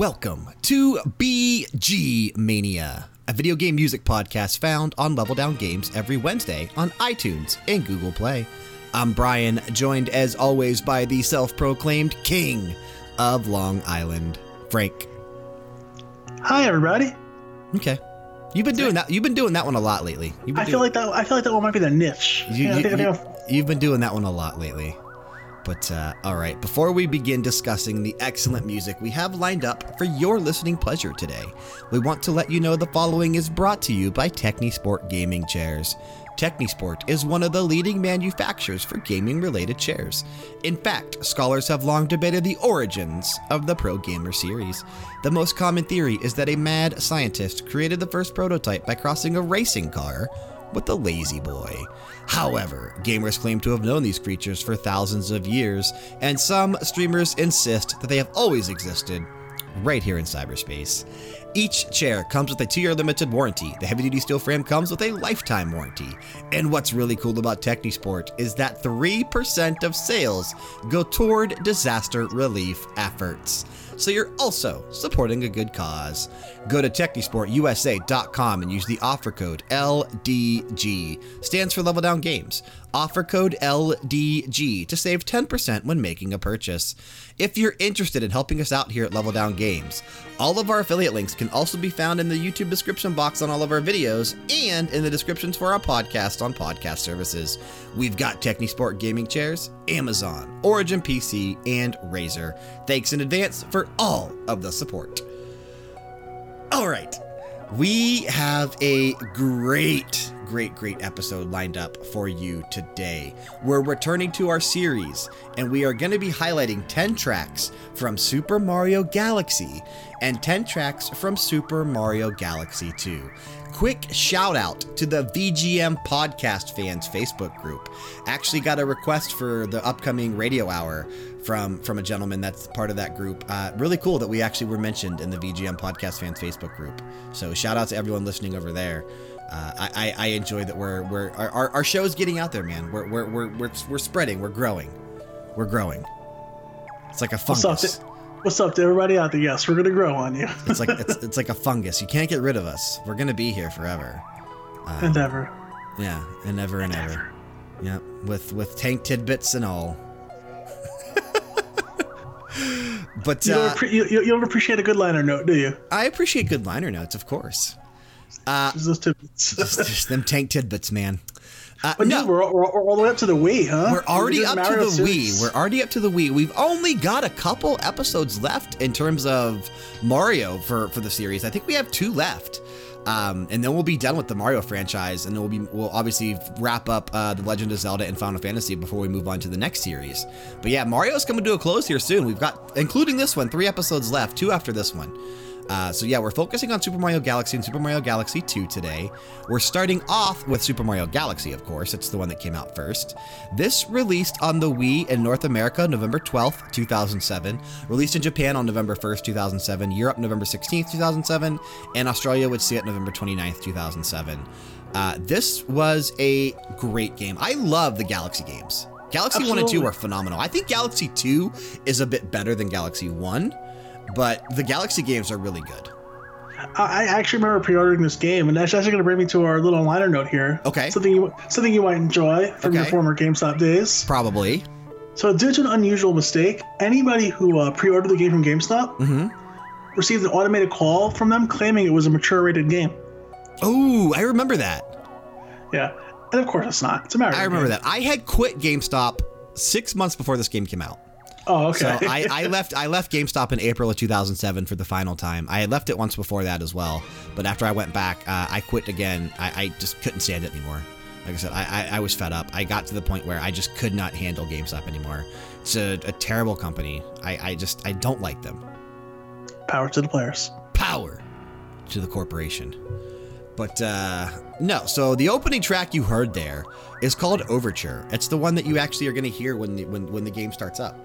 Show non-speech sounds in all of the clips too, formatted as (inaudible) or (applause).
Welcome to BG Mania, a video game music podcast found on Level Down Games every Wednesday on iTunes and Google Play. I'm Brian, joined as always by the self proclaimed king of Long Island, Frank. Hi, everybody. Okay. You've been doing that. You've been doing that one a lot lately. I feel like that. I feel like that one might be the niche. You, Yeah, you, think- I think you, have been doing that one a lot lately. But, uh, all right, before we begin discussing the excellent music we have lined up for your listening pleasure today, we want to let you know the following is brought to you by Technisport Gaming Chairs. Technisport is one of the leading manufacturers for gaming related chairs. In fact, scholars have long debated the origins of the Pro Gamer series. The most common theory is that a mad scientist created the first prototype by crossing a racing car with the La-Z-Boy. However, gamers claim to have known these creatures for thousands of years, and some streamers insist that they have always existed right here in cyberspace. Each chair comes with a two year limited warranty. The heavy duty steel frame comes with a lifetime warranty. And what's really cool about Technisport is that 3% of sales go toward disaster relief efforts. So you're also supporting a good cause. Go to TechnisportUSA.com and use the offer code LDG. Stands for Level Down Games. Offer code LDG to save 10% when making a purchase. If you're interested in helping us out here at Level Down Games, all of our affiliate links can also be found in the YouTube description box on all of our videos and in the descriptions for our podcast on podcast services. We've got Technisport gaming chairs, Amazon, Origin PC, and Razer. Thanks in advance for all of the support. All right. We have a great, great, great episode lined up for you today. We're returning to our series, and we are going to be highlighting 10 tracks from Super Mario Galaxy and 10 tracks from Super Mario Galaxy 2. Quick shout out to the VGM Podcast Fans Facebook group. Actually, got a request for the upcoming radio hour from from a gentleman that's part of that group. Uh, really cool that we actually were mentioned in the VGM Podcast Fans Facebook group. So shout out to everyone listening over there. Uh, I, I, I enjoy that we're we're our, our, our show's getting out there, man. We're we're, we're we're we're spreading. We're growing. We're growing. It's like a What's up, fungus. what's up to everybody out there? Yes, we're gonna grow on you. It's like it's, (laughs) it's like a fungus. You can't get rid of us. We're gonna be here forever. Endeavor. Yeah, and ever and ever. Yeah, with with tank tidbits and all. (laughs) but You don't, uh, you, don't appreciate a good liner note, do you? I appreciate good liner notes, of course. Just those tidbits. (laughs) Just, just them tank tidbits, man. Uh, But no, we're, we're, we're all the way up to the Wii, huh? we're already doing up to the series. Wii. We're already up to the Wii. We've only got a couple episodes left in terms of Mario for, for the series. I think we have two left. Um, and then we'll be done with the Mario franchise, and then we'll be we'll obviously wrap up uh, the Legend of Zelda and Final Fantasy before we move on to the next series. But yeah, Mario's coming to a close here soon. We've got, including this one, three episodes left, two after this one. Uh, so yeah, we're focusing on Super Mario Galaxy and Super Mario Galaxy 2 today. We're starting off with Super Mario Galaxy, of course. It's the one that came out first. This released on the Wii in North America November 12th, 2007. Released in Japan on November 1st, 2007. Europe November 16th, 2007. And Australia would see it November 29th, 2007. Uh, this was a great game. I love the Galaxy games. Galaxy 1 and 2 are phenomenal. I think Galaxy 2 is a bit better than Galaxy 1 but the Galaxy games are really good. I, I actually remember pre-ordering this game, and that's actually going to bring me to our little liner note here. Okay. Something you something you might enjoy from your former GameStop days. Probably. So, due to an unusual mistake, anybody who uh, pre-ordered the game from GameStop Mm-hmm. received an automated call from them claiming it was a mature-rated game. Oh, I remember that. Yeah, and of course it's not. It's a Mario. I remember game. that. I had quit GameStop six months before this game came out. Oh, okay. So I, (laughs) I left I left GameStop in April of 2007 for the final time. I had left it once before that as well, but after I went back, uh, I quit again. I, I just couldn't stand it anymore. Like I said, I, I, I was fed up. I got to the point where I just could not handle GameStop anymore. It's a, a terrible company. I, I just I don't like them. Power to the players. power to the corporation. But uh, no, so the opening track you heard there is called Overture. It's the one that you actually are going to hear when the, when, when the game starts up.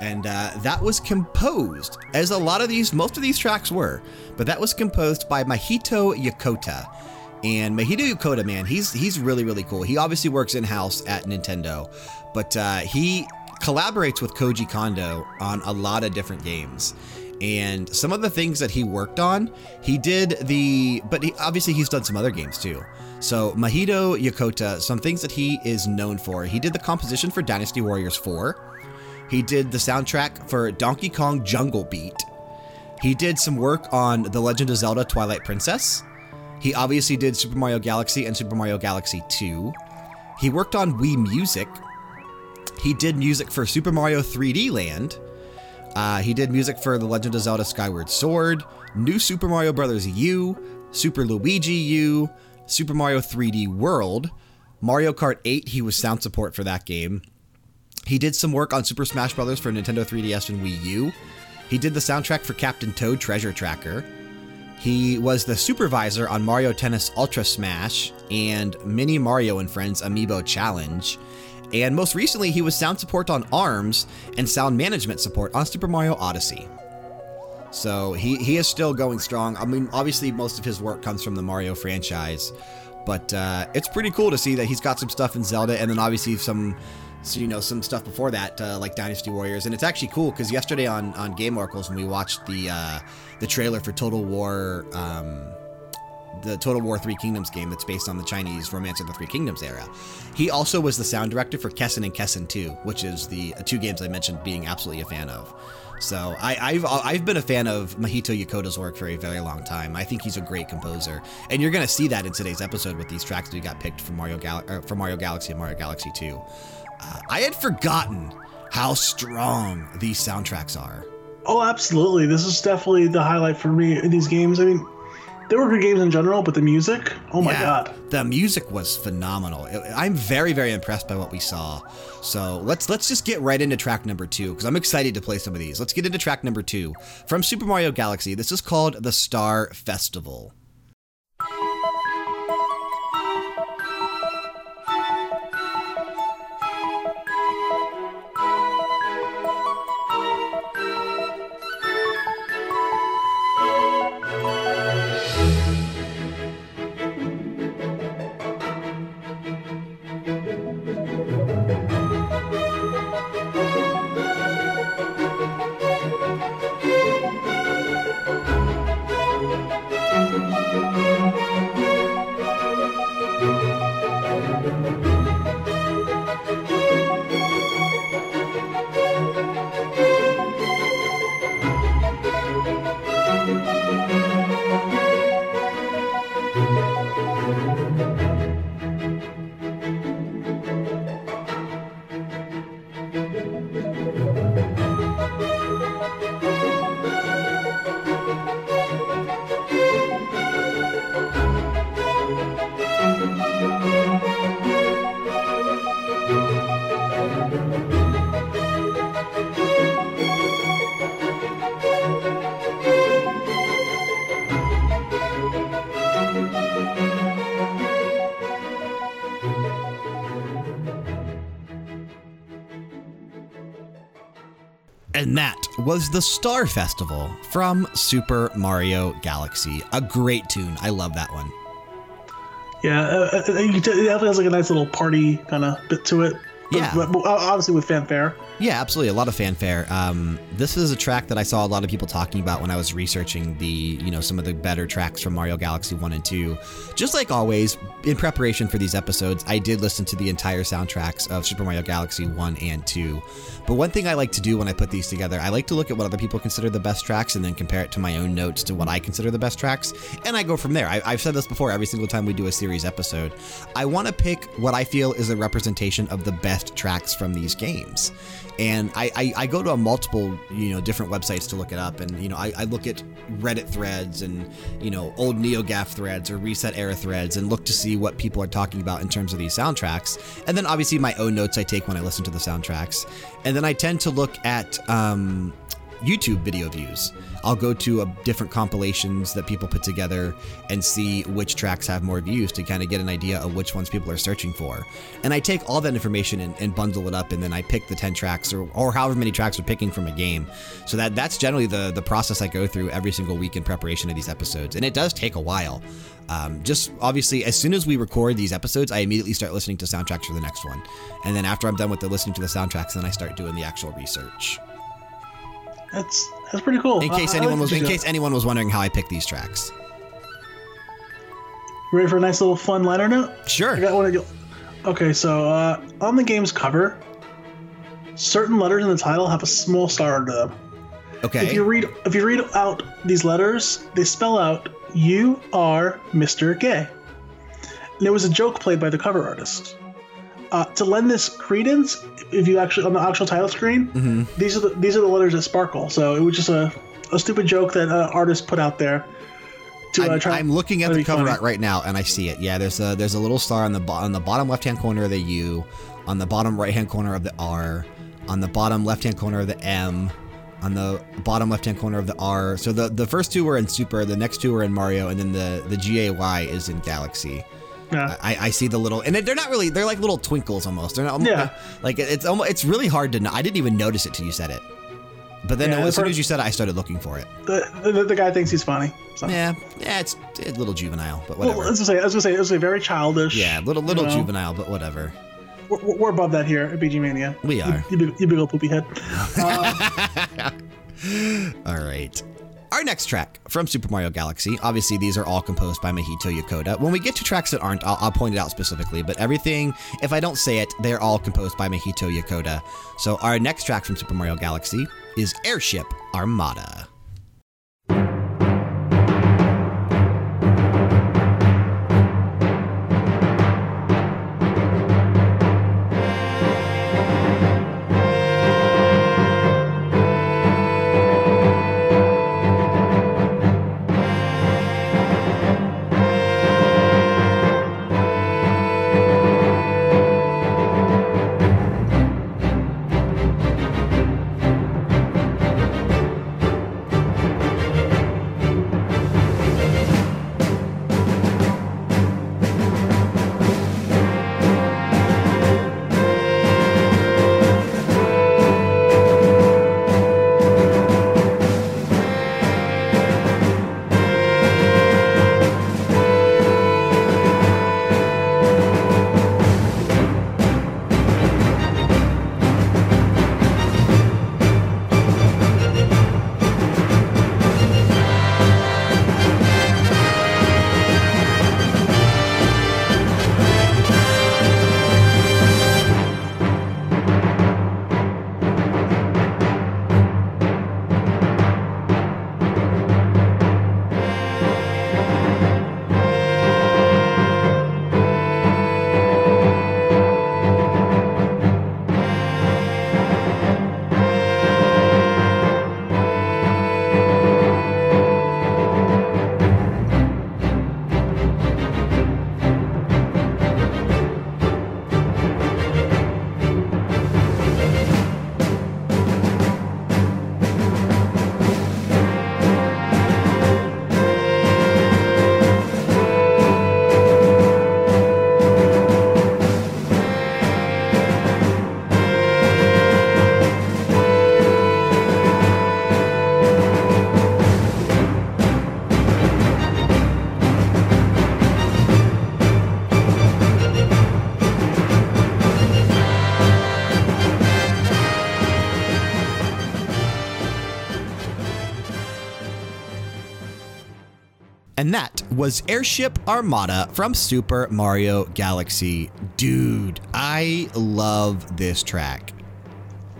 And uh, that was composed, as a lot of these, most of these tracks were, but that was composed by Mahito Yokota. And Mahito Yokota, man, he's, he's really, really cool. He obviously works in house at Nintendo, but uh, he collaborates with Koji Kondo on a lot of different games. And some of the things that he worked on, he did the, but he, obviously he's done some other games too. So, Mahito Yokota, some things that he is known for. He did the composition for Dynasty Warriors 4. He did the soundtrack for Donkey Kong Jungle Beat. He did some work on The Legend of Zelda Twilight Princess. He obviously did Super Mario Galaxy and Super Mario Galaxy 2. He worked on Wii Music. He did music for Super Mario 3D Land. Uh, he did music for The Legend of Zelda Skyward Sword, New Super Mario Bros. U, Super Luigi U, Super Mario 3D World, Mario Kart 8, he was sound support for that game. He did some work on Super Smash Bros. for Nintendo 3DS and Wii U. He did the soundtrack for Captain Toad Treasure Tracker. He was the supervisor on Mario Tennis Ultra Smash and Mini Mario and Friends Amiibo Challenge. And most recently, he was sound support on ARMS and sound management support on Super Mario Odyssey. So he, he is still going strong. I mean, obviously, most of his work comes from the Mario franchise, but uh, it's pretty cool to see that he's got some stuff in Zelda and then obviously some. So, you know, some stuff before that, uh, like Dynasty Warriors. And it's actually cool because yesterday on, on Game Oracles, when we watched the, uh, the trailer for Total War, um, the Total War Three Kingdoms game that's based on the Chinese Romance of the Three Kingdoms era. He also was the sound director for Kessen and Kessen 2, which is the uh, two games I mentioned being absolutely a fan of. So I, have I've been a fan of Mahito Yokota's work for a very long time. I think he's a great composer, and you're going to see that in today's episode with these tracks that we got picked from Mario Gal for Mario Galaxy and Mario Galaxy 2. I had forgotten how strong these soundtracks are. Oh, absolutely! This is definitely the highlight for me in these games. I mean, they were good games in general, but the music, oh my Yeah, god. The music was phenomenal. I'm very, very impressed by what we saw. So let's let's just get right into track number two because I'm excited to play some of these. Let's get into track number two from Super Mario Galaxy. This is called the Star Festival. Was the Star Festival from Super Mario Galaxy. A great tune. I love that one. Yeah, uh, uh, you can tell, it definitely has like a nice little party kind of bit to it. But- Yeah. but obviously with fanfare. Yeah, absolutely. A lot of fanfare. Um, this is a track that I saw a lot of people talking about when I was researching the, you know, some of the better tracks from Mario Galaxy 1 and 2. Just like always, in preparation for these episodes, I did listen to the entire soundtracks of Super Mario Galaxy 1 and 2. But one thing I like to do when I put these together, I like to look at what other people consider the best tracks and then compare it to my own notes to what I consider the best tracks. And I go from there. I, I've said this before every single time we do a series episode. I want to pick what I feel is a representation of the best tracks from these games. And I, I, I go to multiple, you know, different websites to look it up. And, you know, I, I look at Reddit threads and, you know, old NeoGAF threads or Reset Era threads and look to see what people are talking about in terms of these soundtracks. And then obviously my own notes I take when I listen to the soundtracks. And then I tend to look at um, YouTube video views. I'll go to a different compilations that people put together and see which tracks have more views to kind of get an idea of which ones people are searching for. And I take all that information and, and bundle it up, and then I pick the 10 tracks or, or however many tracks we're picking from a game. So that that's generally the, the process I go through every single week in preparation of these episodes. And it does take a while. Um, just obviously, as soon as we record these episodes, I immediately start listening to soundtracks for the next one. And then after I'm done with the listening to the soundtracks, then I start doing the actual research. That's that's pretty cool. In case I anyone like was in case anyone was wondering how I picked these tracks. Ready for a nice little fun liner note? I Sure. got one. of Okay, so uh, on the game's cover, certain letters in the title have a small star under them. Okay. If you read if you read out these letters, they spell out "You are Mr. Gay." And it was a joke played by the cover artist. Uh, to lend this credence, if you actually on the actual title screen, Mm-hmm. these are the these are the letters that sparkle. So it was just a, a stupid joke that uh, artist put out there to uh, I'm, try. I'm looking at the cover funny. art right now, and I see it. Yeah, there's a there's a little star on the on the bottom left hand corner of the U, on the bottom right hand corner of the R, on the bottom left hand corner of the M, on the bottom left hand corner of the R. So the the first two were in Super, the next two were in Mario, and then the the G A Y is in Galaxy. Yeah. I, I see the little, and they're not really, they're like little twinkles almost. They're not, Yeah. like it's almost, it's really hard to know. I didn't even notice it till you said it. But then Yeah, as soon as you said it, I started looking for it. the, the, the guy thinks he's funny. So. Yeah, yeah, it's, it's a little juvenile, but whatever. Well, I say, I say, as I say, very childish. Yeah, little little you know. juvenile, but whatever. We're, we're above that here at BG Mania. We are. You, you, big, you big old poopy head. Uh, (laughs) All right. Our next track from Super Mario Galaxy. Obviously, these are all composed by Mahito Yokota. When we get to tracks that aren't, I'll, I'll point it out specifically. But everything, if I don't say it, they're all composed by Mahito Yokota. So our next track from Super Mario Galaxy is Airship Armada. Was Airship Armada from Super Mario Galaxy. Dude, I love this track.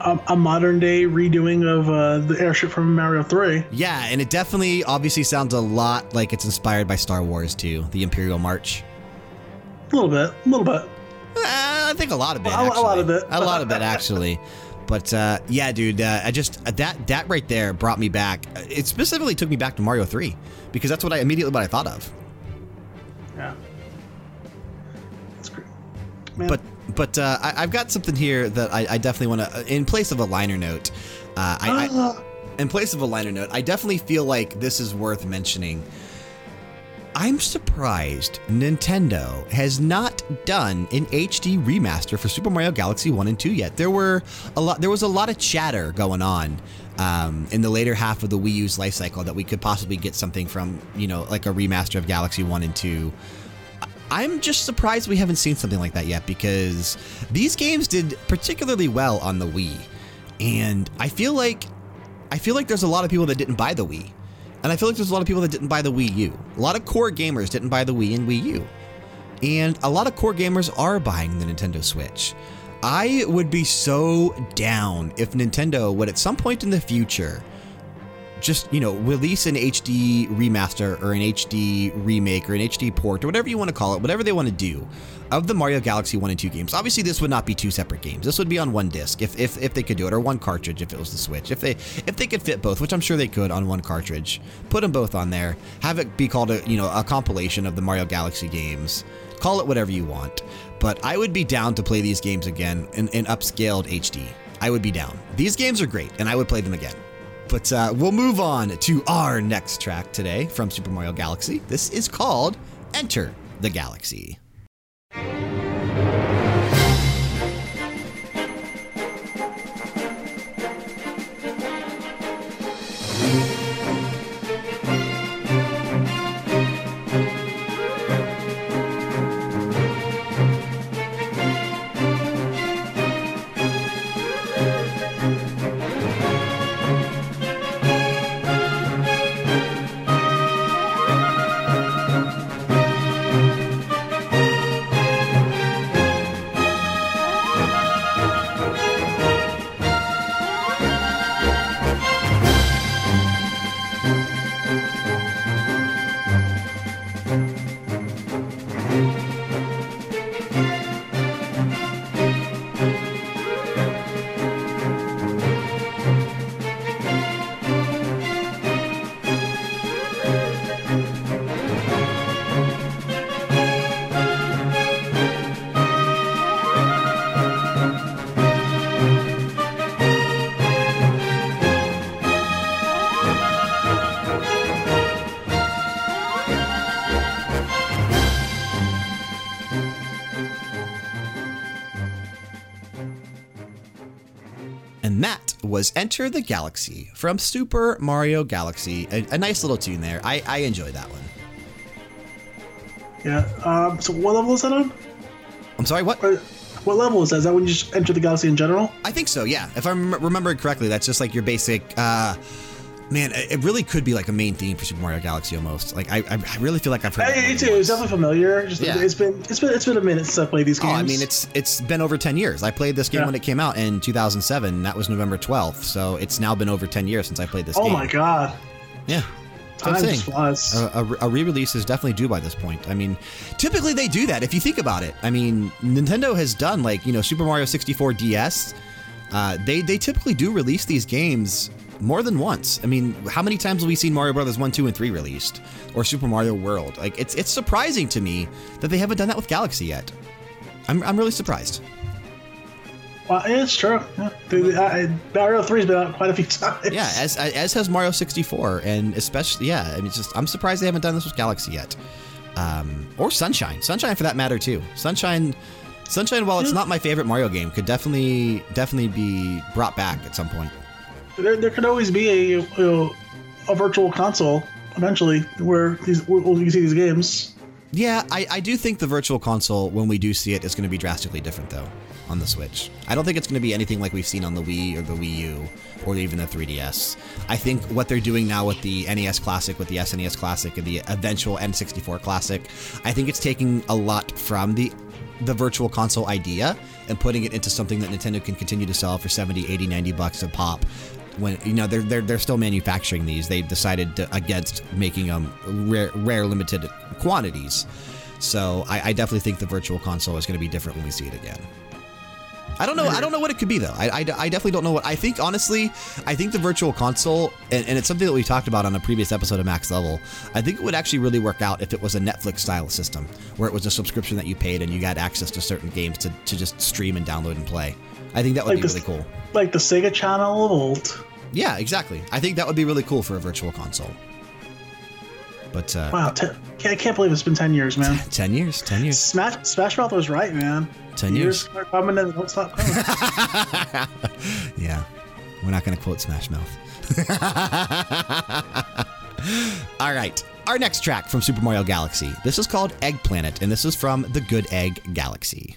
a, a modern day redoing of uh, the airship from Mario 3. Yeah, and it definitely obviously sounds a lot like it's inspired by Star Wars too, the Imperial March. A little bit, a little bit. Uh, I think a lot of it. A- a lot of it. A lot of it, actually. (laughs) But uh, yeah, dude, uh, I just that that right there brought me back. It specifically took me back to Mario Three because that's what I immediately what I thought of. Yeah. That's great. Man, But but uh, I, I've got something here that I, I definitely want to. In place of a liner note, uh, I, I Ah, in place of a liner note, I definitely feel like this is worth mentioning. I'm surprised Nintendo has not done an HD remaster for Super Mario Galaxy 1 and 2 yet. There were a lot there was a lot of chatter going on um, in the later half of the Wii U's life cycle that we could possibly get something from, you know, like a remaster of Galaxy 1 and 2. I'm just surprised we haven't seen something like that yet because these games did particularly well on the Wii. And I feel like I feel like there's a lot of people that didn't buy the Wii. And I feel like there's a lot of people that didn't buy the Wii U. A lot of core gamers didn't buy the Wii and Wii U. And a lot of core gamers are buying the Nintendo Switch. I would be so down if Nintendo would at some point in the future just, you know, release an HD remaster or an HD remake or an HD port or whatever you want to call it, whatever they want to do of the Mario Galaxy 1 and 2 games. Obviously, this would not be two separate games. This would be on one disc if, if, if they could do it, or one cartridge if it was the Switch. If they, if they could fit both, which I'm sure they could on one cartridge, put them both on there, have it be called a, you know, a compilation of the Mario Galaxy games. Call it whatever you want. But I would be down to play these games again in, in upscaled HD. I would be down. These games are great, and I would play them again. But uh, we'll move on to our next track today from Super Mario Galaxy. This is called Enter the Galaxy. And that was Enter the Galaxy from Super Mario Galaxy. A, a nice little tune there. I, I enjoyed that one. Yeah. Um, so what level is that on? I'm sorry, what? Or what level is that? Is that when you just enter the galaxy in general? I think so, yeah. If I'm remembering correctly, that's just like your basic. Uh, man, it really could be like a main theme for Super Mario Galaxy almost. Like I, I really feel like I've heard. Hey, it too. It's definitely familiar. Just Yeah. it's been it's been it's been a minute since I played these Oh, games. I mean, it's it's been over 10 years. I played this game Yeah. when it came out in 2007. That was November 12th. So it's now been over 10 years since I played this game. oh game. my god, Yeah. I'm time saying. flies. A, a, a re-release is definitely due by this point. I mean, typically they do that if you think about it. I mean, Nintendo has done like you know Super Mario 64 DS. Uh, they they typically do release these games more than once. I mean, how many times have we seen Mario Brothers 1, 2, and 3 released, or Super Mario World? Like it's it's surprising to me that they haven't done that with Galaxy yet. I'm I'm really surprised. well, it's true. Yeah. I, Mario Three's been out quite a few (laughs) times. Yeah, as as has Mario 64, and especially yeah. I mean, just I'm surprised they haven't done this with Galaxy yet, um, or Sunshine. Sunshine for that matter too. Sunshine, Sunshine. While it's not my favorite Mario game, could definitely definitely be brought back at some point. There, there could always be a know, a virtual console eventually where these where you see these games. Yeah, I, I do think the Virtual Console, when we do see it, is going to be drastically different though on the Switch. I don't think it's going to be anything like we've seen on the Wii or the Wii U or even the 3DS. I think what they're doing now with the NES Classic, with the SNES Classic, and the eventual N64 Classic, I think it's taking a lot from the the virtual console idea and putting it into something that Nintendo can continue to sell for 70, 80, 90 bucks a pop. When you know they're they're they're still manufacturing these, they've decided to, against making them rare, rare, limited quantities. So I, I definitely think the virtual console is going to be different when we see it again. I don't know. I don't know what it could be though. I, I, I definitely don't know what. I think honestly, I think the virtual console, and, and it's something that we talked about on a previous episode of Max Level. I think it would actually really work out if it was a Netflix style system, where it was a subscription that you paid and you got access to certain games to, to just stream and download and play. I think that would Like be this- really cool. Like the Sega Channel of old. Yeah, exactly. I think that would be really cool for a virtual console. But uh, Wow, ten, I can't believe it's been ten years, man. (laughs) 10 years, 10 years. Smash Smash Mouth was right, man. 10 The years. coming and don't stop coming. (laughs) Yeah, we're not going to quote Smash Mouth. (laughs) All right, our next track from Super Mario Galaxy. This is called Egg Planet, and this is from the Good Egg Galaxy.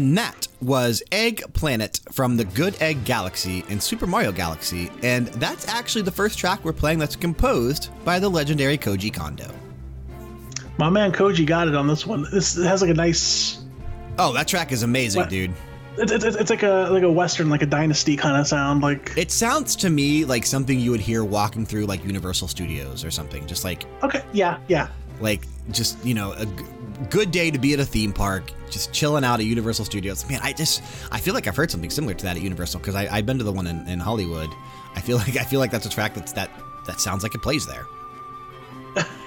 And that was Egg Planet from the Good Egg Galaxy in Super Mario Galaxy. And that's actually the first track we're playing that's composed by the legendary Koji Kondo. My man Koji got it on this one. This has like a nice. Oh, that track is amazing, What? dude. It's, it's, it's like a like a western, like a dynasty kind of sound. Like It sounds to me like something you would hear walking through like Universal Studios or something. Just like, okay, yeah, yeah. like, just, you know, a good day to be at a theme park, just chilling out at Universal Studios. Man, I just, I feel like I've heard something similar to that at Universal because I've been to the one in, in Hollywood. I feel (laughs) like, I feel like that's a track that's, that, that sounds like it plays there.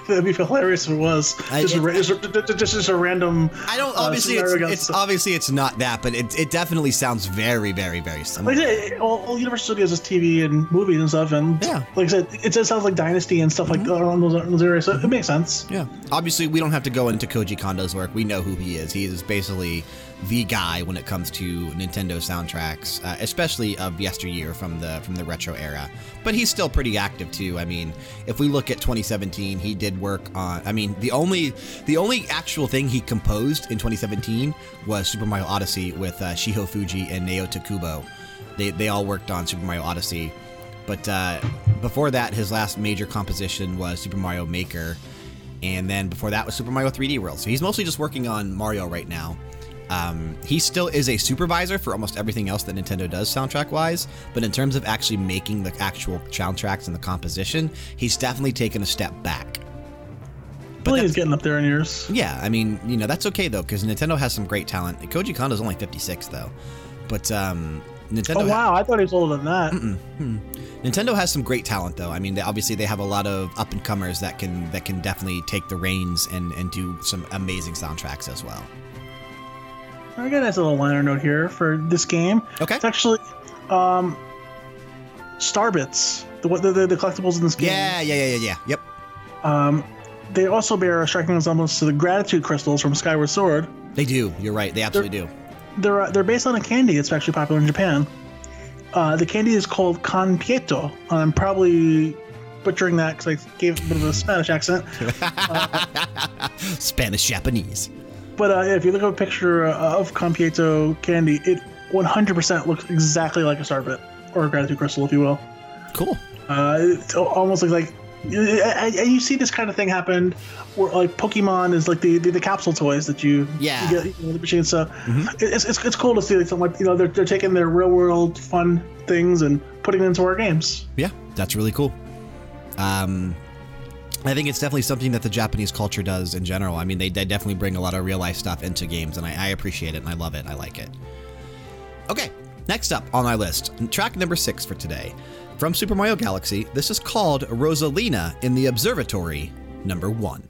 (laughs) That'd be hilarious if it was I- just, a, it- ra- just, just, just, a random. I don't, uh, obviously, it's, it's obviously it's not that, but it, it definitely sounds very, very, very similar. Like I said, all, all Universal Studios is TV and movies and stuff, and Yeah. Mm-hmm. like I said, it just sounds like Dynasty and stuff like around those, those areas. So it makes sense. Yeah. Obviously, we don't have to go into Koji Kondo's work. We know who he is. He is basically the guy when it comes to Nintendo soundtracks, uh, especially of yesteryear from the from the retro era. But he's still pretty active too. I mean, if we look at 2017, he did work on. I mean, the only the only actual thing he composed in 2017 was Super Mario Odyssey with uh, Shiho Fujii and Naoto Kubo. They they all worked on Super Mario Odyssey. But uh, before that, his last major composition was Super Mario Maker. And then before that was Super Mario 3D World. So he's mostly just working on Mario right now. Um, he still is a supervisor for almost everything else that Nintendo does soundtrack wise. But in terms of actually making the actual soundtracks and the composition, he's definitely taken a step back. I believe he's that's- getting up there in years. Yeah, I mean, you know, that's okay though, because Nintendo has some great talent. Koji Kondo's only 56 though. But um, Nintendo. Oh wow, I thought he was older than that. Nintendo has some great talent, though. I mean, they, obviously they have a lot of up and comers that can that can definitely take the reins and and do some amazing soundtracks as well. I got a nice little liner note here for this game. Okay. It's actually um, Starbits, the, the, the, the collectibles in this game. Yeah, yeah, yeah, yeah, yeah. Yep. Um, they also bear a striking resemblance to the gratitude crystals from Skyward Sword. They do. You're right. They absolutely do. They're uh, they're based on a candy that's actually popular in Japan. Uh, the candy is called Conpieto. I'm probably butchering that because I gave a bit of a Spanish accent. (laughs) Spanish Japanese. But uh, if you look at a picture uh, of Conpieto candy, it 100% looks exactly like a Starbit or a gratitude crystal, if you will. Cool. Uh, al- almost looks like and and you see this kind of thing happen where like Pokemon is like the the, the capsule toys that you Yeah. you get you know, the machine so it's, it's, it's cool to see like something like you know they're, they're taking their real world fun things and putting it into our games. Yeah, that's really cool. Um, I think it's definitely something that the Japanese culture does in general. I mean, they, they definitely bring a lot of real life stuff into games, and I, I appreciate it and I love it. I like it. Okay, next up on my list, track number six for today. From Super Mario Galaxy, this is called Rosalina in the Observatory, number one.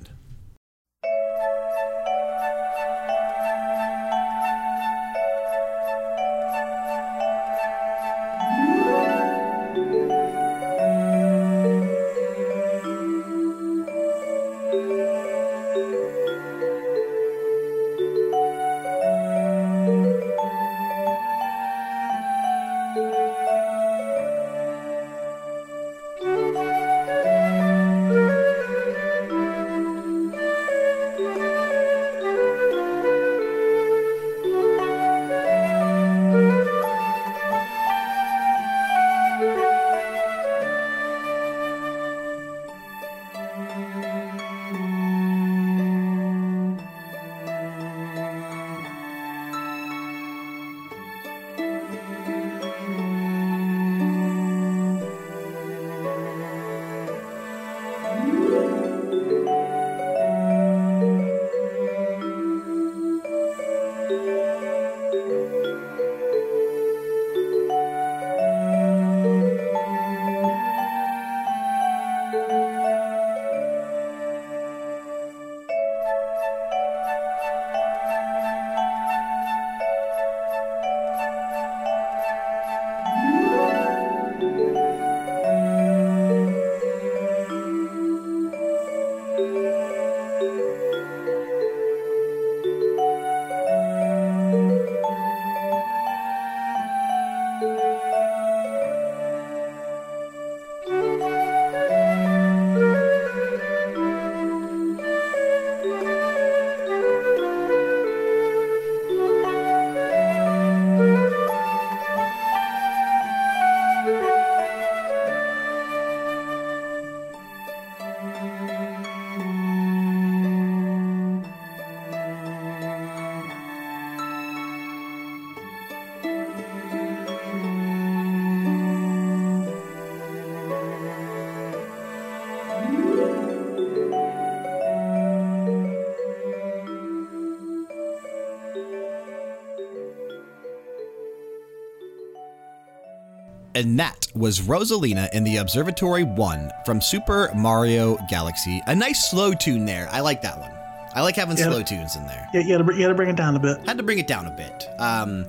And that was Rosalina in the Observatory 1 from Super Mario Galaxy. A nice slow tune there. I like that one. I like having slow tunes in there. Yeah, you had, to, you had to bring it down a bit. Had to bring it down a bit. Um,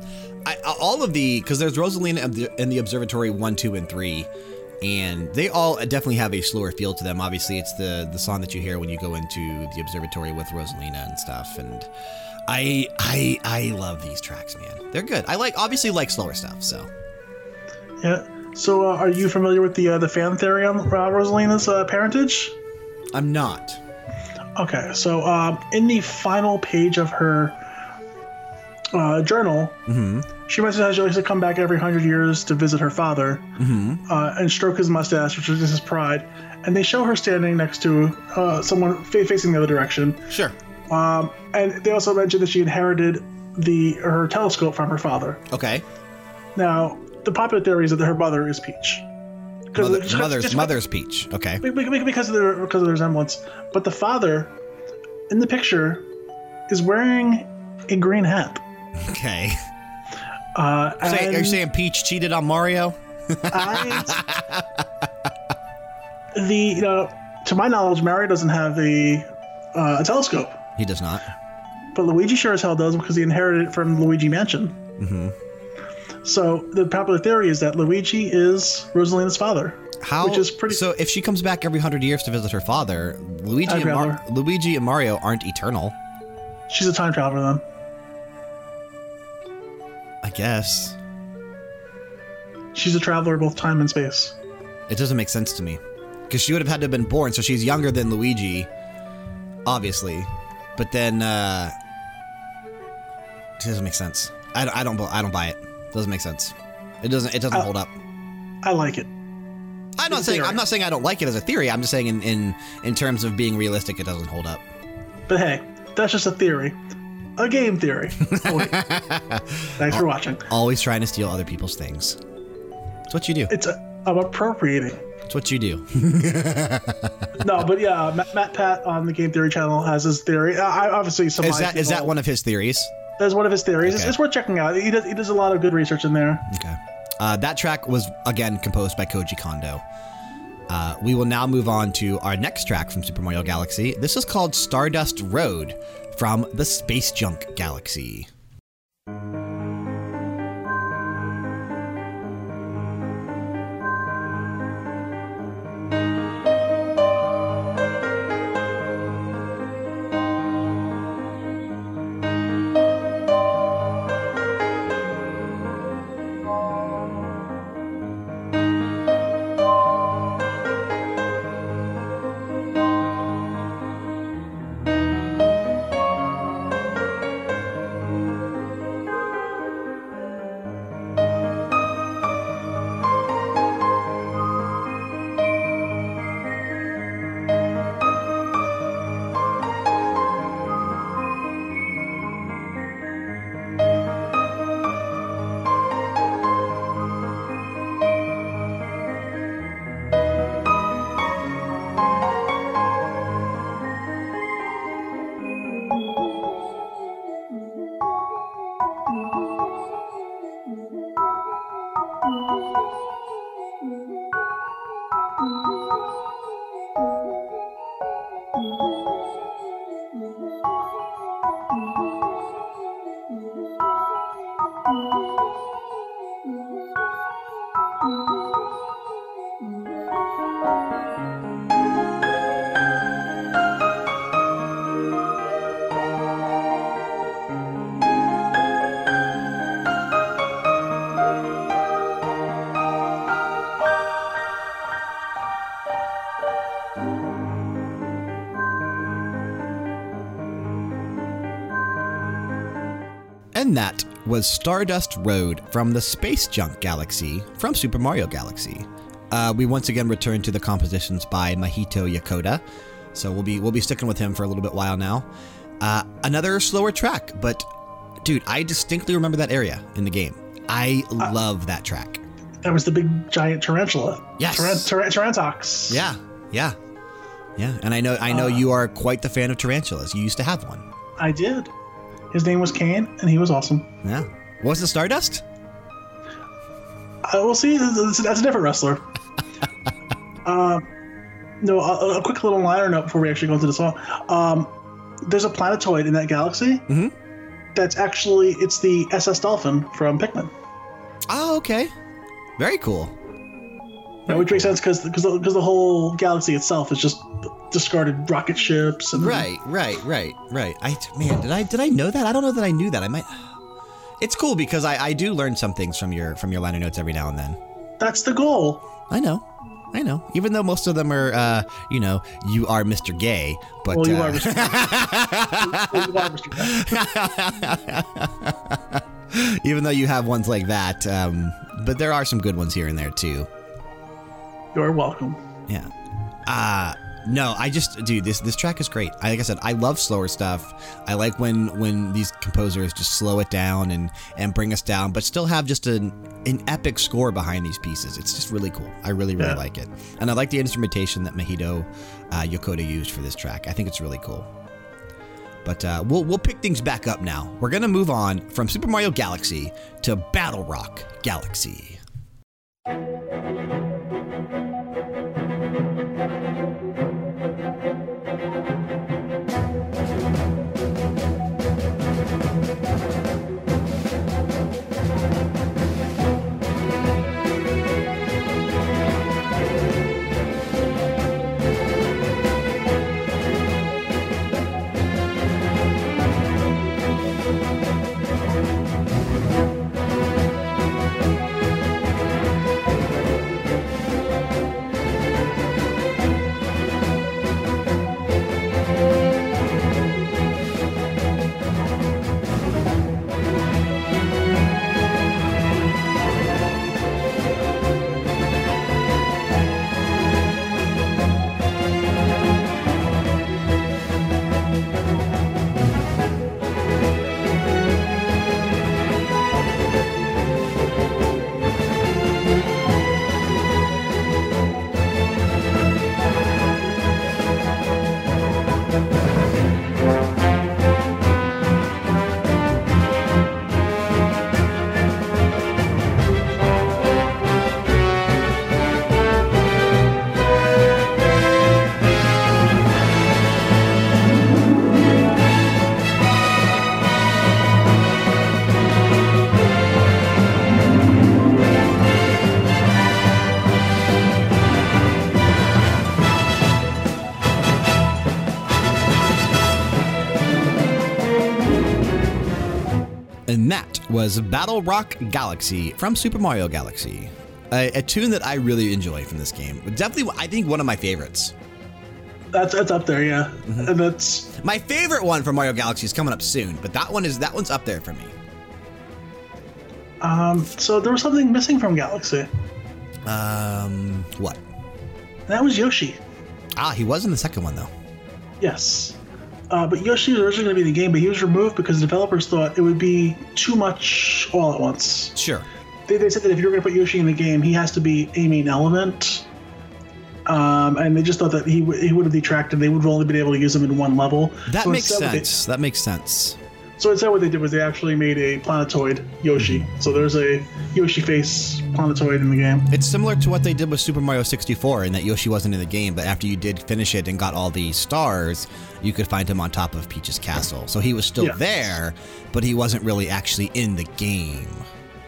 I, all of the, because there's Rosalina in the, in the Observatory 1, 2, and 3. And they all definitely have a slower feel to them. Obviously, it's the the song that you hear when you go into the observatory with Rosalina and stuff. And I I I love these tracks, man. They're good. I like obviously like slower stuff. So Yeah. So, uh, are you familiar with the uh, the fan theory on uh, Rosalina's uh, parentage? I'm not. Okay, so um, in the final page of her uh, journal, she mentions how she likes to come back every hundred years to visit her father uh, and stroke his mustache, which is his pride. And they show her standing next to uh, someone fa- facing the other direction. Sure. Um, and they also mention that she inherited the her telescope from her father. Okay. Now, the popular theory is that her mother is Peach. 'Cause Mother, just- mother's just- mother's peach. Okay. be- be- because of their because of their resemblance. But the father in the picture is wearing a green hat. Okay. Uh, So, are you saying Peach cheated on Mario? I, (laughs) the you know, to my knowledge, Mario doesn't have a uh, a telescope, He does not. but Luigi sure as hell does because he inherited it from Luigi Mansion. Mm-hmm. So the popular theory is that Luigi is Rosalina's father. How? Which is pretty- So, if she comes back every hundred years to visit her father, Luigi and Mar- Luigi and Mario aren't eternal. She's a time traveler then. I guess She's a traveler both time and space. it doesn't make sense to me because she would have had to have been born, so she's younger than Luigi, obviously. But then uh, it doesn't make sense. I, don't- I don't. I don't buy it. Doesn't make sense. It doesn't. It doesn't Uh, hold up. I like it. I'm not it's saying. I'm not saying I don't like it as a theory. I'm just saying in in in terms of being realistic, it doesn't hold up. But hey, that's just a theory. A game theory. (laughs) Thanks for watching. Always trying to steal other people's things. It's what you do. It's a, I'm appropriating. It's what you do. (laughs) No, but yeah, Matt, MatPat on the Game Theory channel has his theory. I obviously some. Is that is that one of his theories? That's one of his theories. It's, Okay. it's worth checking out. He does he does a lot of good research in there. Okay. Uh, that track was again composed by Koji Kondo. Uh, we will now move on to our next track from Super Mario Galaxy. This is called Stardust Road from the Space Junk Galaxy. And that was Stardust Road from the Space Junk Galaxy from Super Mario Galaxy. Uh, we once again return to the compositions by Mahito Yokota, so we'll be we'll be sticking with him for a little bit while now. Uh, another slower track, but dude, I distinctly remember that area in the game. I love that track. That was the big giant tarantula. Yes. Taran- Taran- Tarantox. Yeah, yeah, yeah. And I know I know you are quite the fan of tarantulas. You used to have one. I did. His name was Kane, and he was awesome. Yeah. Was it Stardust? We'll see. That's, that's a different wrestler. (laughs) um, no, a, a, quick little liner note before we actually go into the song. Um, there's a planetoid in that galaxy. Mhm. That's actually it's the SS Dolphin from Pikmin. Oh, okay. Very cool. Yeah, which makes sense because because the, the whole galaxy itself is just discarded rocket ships and Right, right, right, right. I man, did I did I know that? I don't know that I knew that. I might. (sighs) It's cool because I, I do learn some things from your from your liner notes every now and then. That's the goal. I know, I know. Even though most of them are, uh, you know, you are Mr. Gay, but Well, you uh, are Mr. (laughs) Well, you are Mr. Guy. (laughs) even though you have ones like that, um, but there are some good ones here and there too. You're welcome. Yeah. Uh no, I just dude, this this track is great. I, like I said, I love slower stuff. I like when when these composers just slow it down and and bring us down, but still have just an an epic score behind these pieces. It's just really cool. I really really Yeah. like it, and I like the instrumentation that Mahito uh, Yokota used for this track. I think it's really cool. But uh, we'll we'll pick things back up now. We're gonna move on from Super Mario Galaxy to Battle Rock Galaxy. Was Battle Rock Galaxy from Super Mario Galaxy. A, a tune that I really enjoy from this game. Definitely, I think one of my favorites. That's that's up there, yeah. Mm-hmm. And that's My favorite one from Mario Galaxy is coming up soon, but that one is that one's up there for me. um. So there was something missing from Galaxy. Um, what? That was Yoshi. Ah, he was in the second one though. Yes. Uh, but Yoshi was originally going to be in the game, but he was removed because the developers thought it would be too much all at once. Sure. They, they said that if you're going to put Yoshi in the game, he has to be a main element. Um, and they just thought that he, w- he would have detracted. They would have only been able to use him in one level. That So makes what they- sense. That makes sense. So instead, what they did was they actually made a planetoid Yoshi. So there's a Yoshi face planetoid in the game. It's similar to what they did with Super Mario 64 in that Yoshi wasn't in the game, but after you did finish it and got all the stars, you could find him on top of Peach's castle. So he was still Yeah. there, but he wasn't really actually in the game.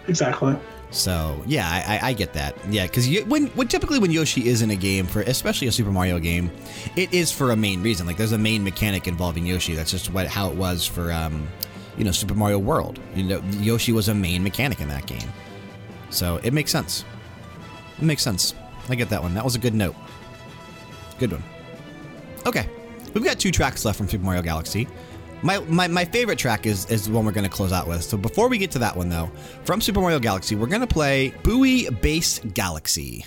Exactly. So yeah, I, I, I get that. Yeah, because when, when typically when Yoshi is in a game for especially a Super Mario game, it is for a main reason. Like there's a main mechanic involving Yoshi. That's just what how it was for um, you know Super Mario World. You know Yoshi was a main mechanic in that game, so it makes sense. It makes sense. I get that one. That was a good note. Good one. Okay, we've got two tracks left from Super Mario Galaxy. My, my, my favorite track is, is the one we're going to close out with. So before we get to that one, though, from Super Mario Galaxy, we're going to play Buoy Base Galaxy.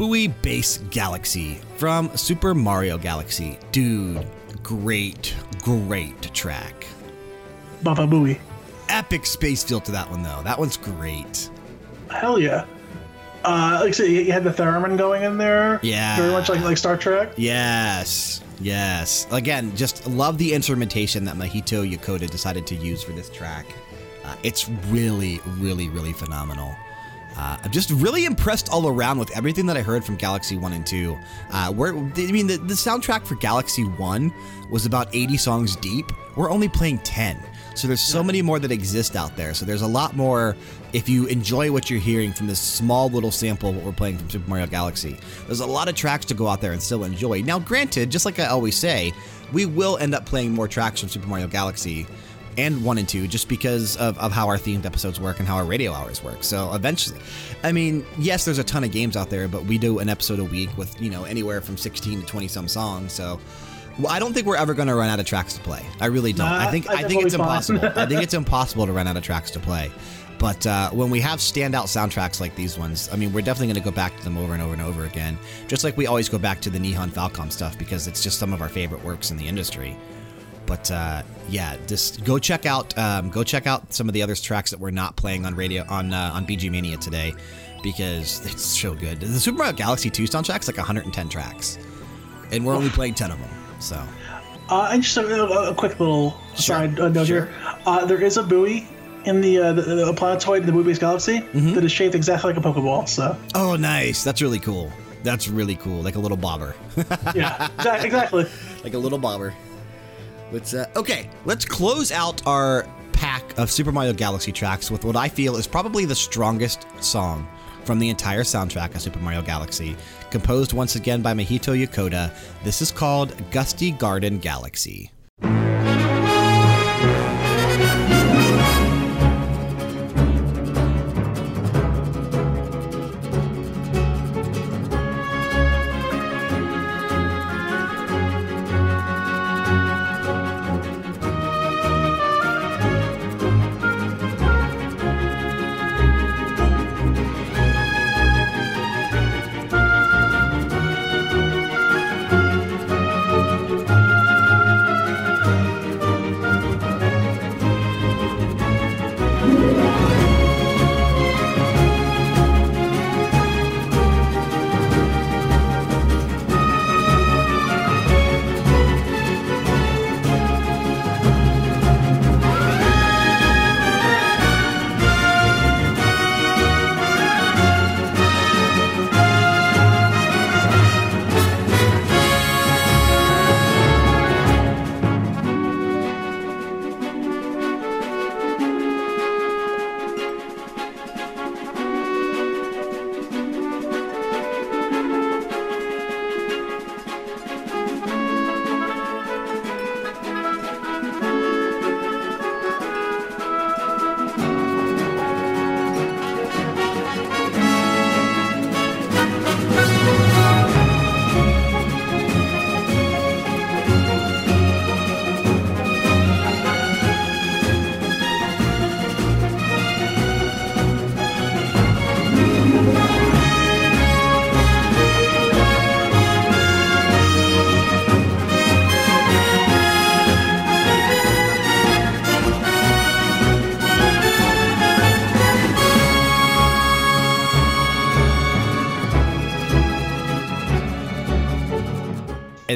Buoy Base Galaxy from Super Mario Galaxy. Dude, great, great track. Baba Booey. Epic space feel to that one, though. That one's great. Hell yeah. Uh, like I said, you had the theremin going in there. Yeah. Very much like like Star Trek. Yes, yes. Again, just love the instrumentation that Mahito Yokota decided to use for this track. Uh, it's really, really, really phenomenal. Uh, I'm just really impressed all around with everything that I heard from Galaxy 1 and 2. Uh, where, I mean, the, the soundtrack for Galaxy 1 was about 80 songs deep. We're only playing 10. So there's so many more that exist out there. So there's a lot more if you enjoy what you're hearing from this small little sample of what we're playing from Super Mario Galaxy. There's a lot of tracks to go out there and still enjoy. Now, granted, just like I always say, we will end up playing more tracks from Super Mario Galaxy and 1 and 2 just because of, of how our themed episodes work and how our radio hours work. So eventually, I mean, yes, there's a ton of games out there, but we do an episode a week with, you know, anywhere from 16 to 20 some songs. So well, I don't think we're ever going to run out of tracks to play. I really don't. Nah, I think I think it's impossible. I think it's (laughs) impossible to run out of tracks to play. But uh, when we have standout soundtracks like these ones, I mean, we're definitely going to go back to them over and over and over again. Just like we always go back to the Nihon Falcom stuff because it's just some of our favorite works in the industry. But uh, yeah, just go check out um, go check out some of the other tracks that we're not playing on radio on uh, on BG Mania today because it's so good. The Super Mario Galaxy 2 soundtrack's like 110 tracks, and we're only playing 10 of them. So Uh, and just a, a, quick little Sure, side uh, note sure. here. Uh, there is a buoy in the uh, the, the planetoid in the Base Galaxy Mm-hmm. that is shaped exactly like a Pokeball. So oh, nice. That's really cool. That's really cool. Like a little bobber. yeah, (laughs) exactly. like a little bobber. But, uh, okay, let's close out our pack of Super Mario Galaxy tracks with what I feel is probably the strongest song from the entire soundtrack of Super Mario Galaxy. Composed once again by Mahito Yokota, this is called Gusty Garden Galaxy.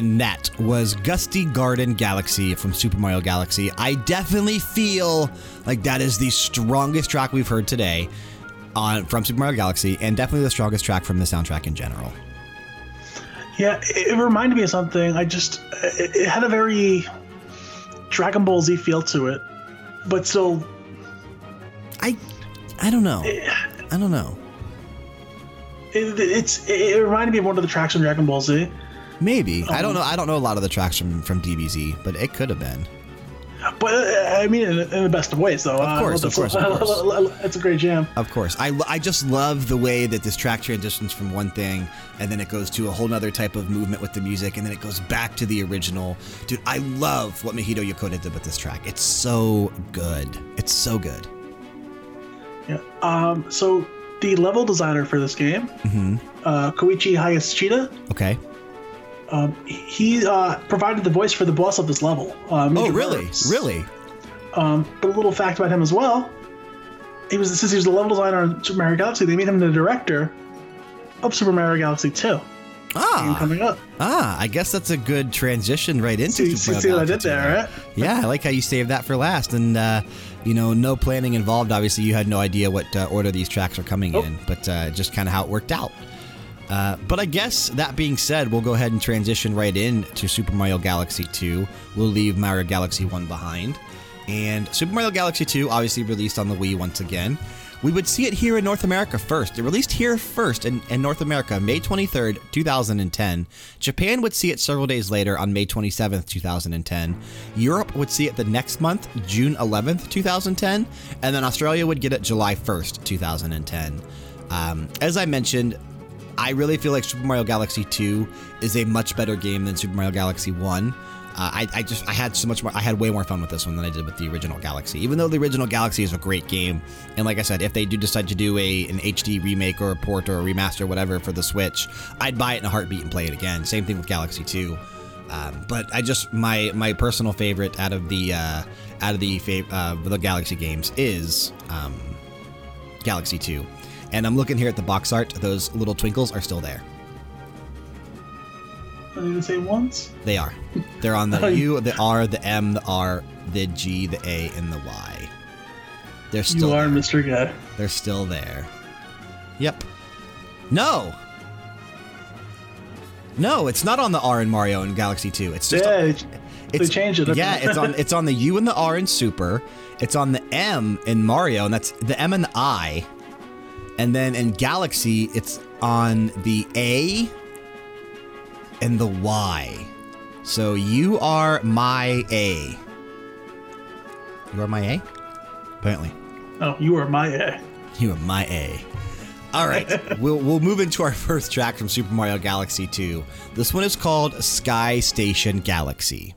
That was Gusty Garden Galaxy from Super Mario Galaxy. I definitely feel like that is the strongest track we've heard today on from Super Mario Galaxy, and definitely the strongest track from the soundtrack in general. Yeah, it, it reminded me of something. I just it, it had a very Dragon Ball Z feel to it, but still, I, I don't know. Eh. I don't know. it, it's it, it reminded me of one of the tracks from Dragon Ball Z. Maybe I don't know. I don't know a lot of the tracks from from DBZ, but it could have been. But uh, I mean, in, in the best of ways, though. Of course, of course, (laughs) of course. It's a great jam. Of course. I, I just love the way that this track transitions from one thing and then it goes to a whole other type of movement with the music and then it goes back to the original. Dude, I love what Mahito Yokota did with this track. It's so good. It's so good. Yeah. Um. So, the level designer for this game, uh, Koichi Hayashida, Okay. Um, he uh, provided the voice for the boss of this level. Uh, Oh, really? Burrows. Really? Um, but a little fact about him as well. He was since he was the level designer on Super Mario Galaxy, they made him the director of Super Mario Galaxy 2 Ah, coming up. ah, I guess that's a good transition right into See, Super see, Mario see what I Galaxy did 2. there, right? Yeah, I like how you saved that for last. And, uh, you know, no planning involved. Obviously, you had no idea what uh, order these tracks are coming Nope. in, but uh, just kind of how it worked out. Uh, but I guess that being said, we'll go ahead and transition right in to Super Mario Galaxy 2. We'll leave Mario Galaxy 1 behind. And Super Mario Galaxy 2, obviously released on the Wii once again. We would see it here in North America first. It released here first in, in North America, May 23rd, 2010. Japan would see it several days later on May 27th, 2010. Europe would see it the next month, June 11th, 2010. And then Australia would get it July 1st, 2010. Um, as I mentioned, I really feel like Super Mario Galaxy 2 is a much better game than Super Mario Galaxy 1. Uh, I, I just I had so much more I had way more fun with this one than I did with the original Galaxy. Even though the original Galaxy is a great game, and like I said, if they do decide to do a an HD remake or a port or a remaster or whatever for the Switch, I'd buy it in a heartbeat and play it again. Same thing with Galaxy 2. Um, but I just my my personal favorite out of the uh, out of the uh, the Galaxy games is um, Galaxy 2. And I'm looking here at the box art. Those little twinkles are still there. I didn't say once. They are. They're on the (laughs) U, the R, the M, the R, the G, the A, and the Y. They're still you are there. Mr. Guy. They're still there. Yep. No. No, it's not on the R in Mario and Galaxy 2. It's just Yeah, they, they it's, changed it. Yeah, it's on it's on the U and the R in Super. It's on the M in Mario, and that's the M and the I. And then in Galaxy, it's on the A and the Y. So you are my A. You are my A? Apparently. Oh, you are my A. You are my A. All right, (laughs) we'll, we'll move into our first track from Super Mario Galaxy 2. This one is called Sky Station Galaxy.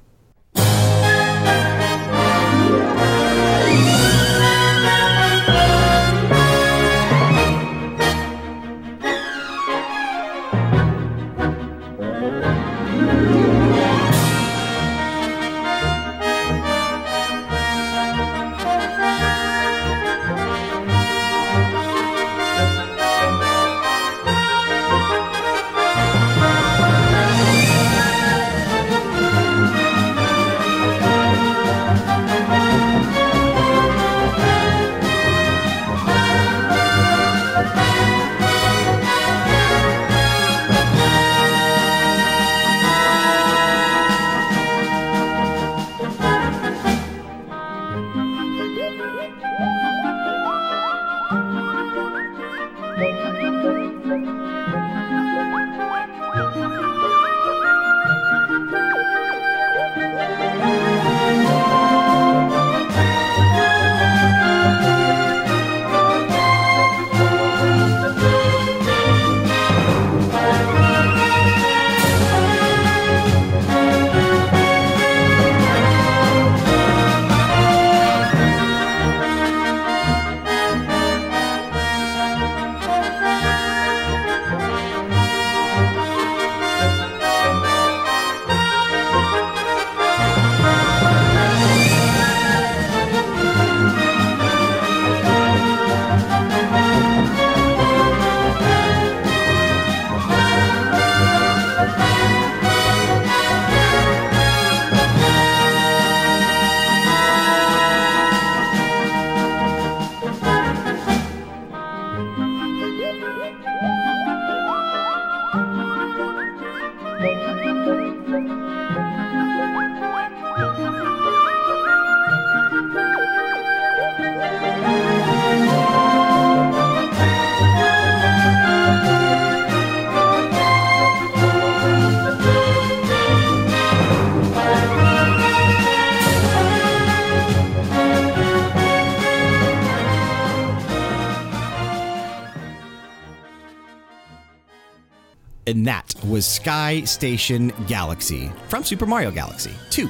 Was Sky Station Galaxy from Super Mario Galaxy 2.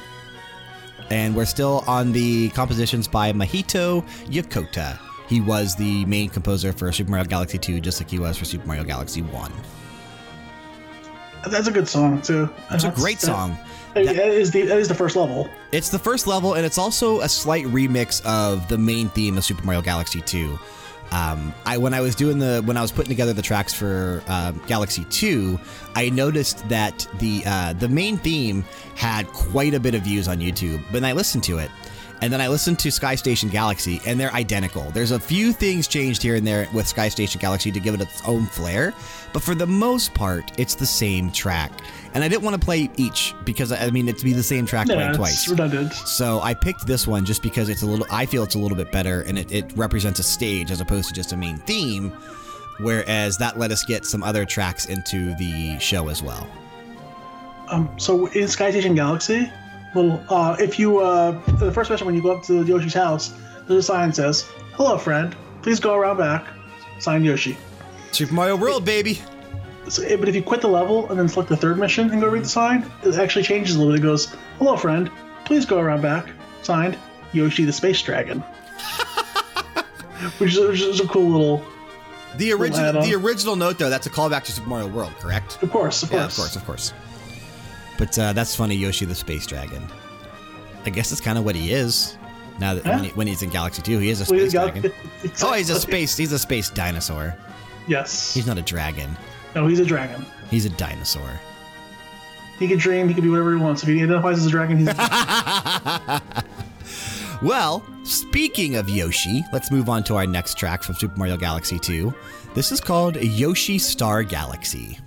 And we're still on the compositions by Mahito Yokota. he was the main composer for Super Mario Galaxy 2, just like he was for Super Mario Galaxy 1. That's a good song too. It's a great song. That, that is the that is the first level. It's the first level, and it's also a slight remix of the main theme of Super Mario Galaxy 2. Um, I when I was doing the when I was putting together the tracks for um, Galaxy 2, I noticed that the uh, the main theme had quite a bit of views on YouTube. But I listened to it, and then I listened to Sky Station Galaxy, and they're identical. There's a few things changed here and there with Sky Station Galaxy to give it its own flair, but for the most part, it's the same track. And I didn't want to play each because I mean it'd be the same track Yeah, played it's twice. redundant. So I picked this one just because it's a little. I feel it's a little bit better, and it, it represents a stage as opposed to just a main theme. Whereas that let us get some other tracks into the show as well. Um, so in Sky Station Galaxy, little uh, if you uh, the first mission when you go up to Yoshi's house, there's a sign that says, "Hello, friend. Please go around back." Signed Yoshi. Super Mario World, baby. So, eh, but if you quit the level and then select the third mission and go read the sign, it actually changes a little bit. It goes, "Hello, friend. Please go around back." Signed Yoshi the Space Dragon. (laughs) which, is, which is a cool little. The original, the original note though, that's a callback to Super Mario World, correct? Of course, of course. Yeah, of course, of course. But uh, that's funny, Yoshi the Space Dragon. I guess that's kind of what he is. Now that when, he, when he's in Galaxy 2, he is a space he's dragon. (laughs) it's- Oh, he's a space. He's a space dinosaur. Yes. He's not a dragon. no, he's a dragon. He's a dinosaur. He can dream. He can be whatever he wants. If he identifies as a dragon, he's. A (laughs) Well, speaking of Yoshi, let's move on to our next track from Super Mario Galaxy 2. This is called Yoshi Star Galaxy.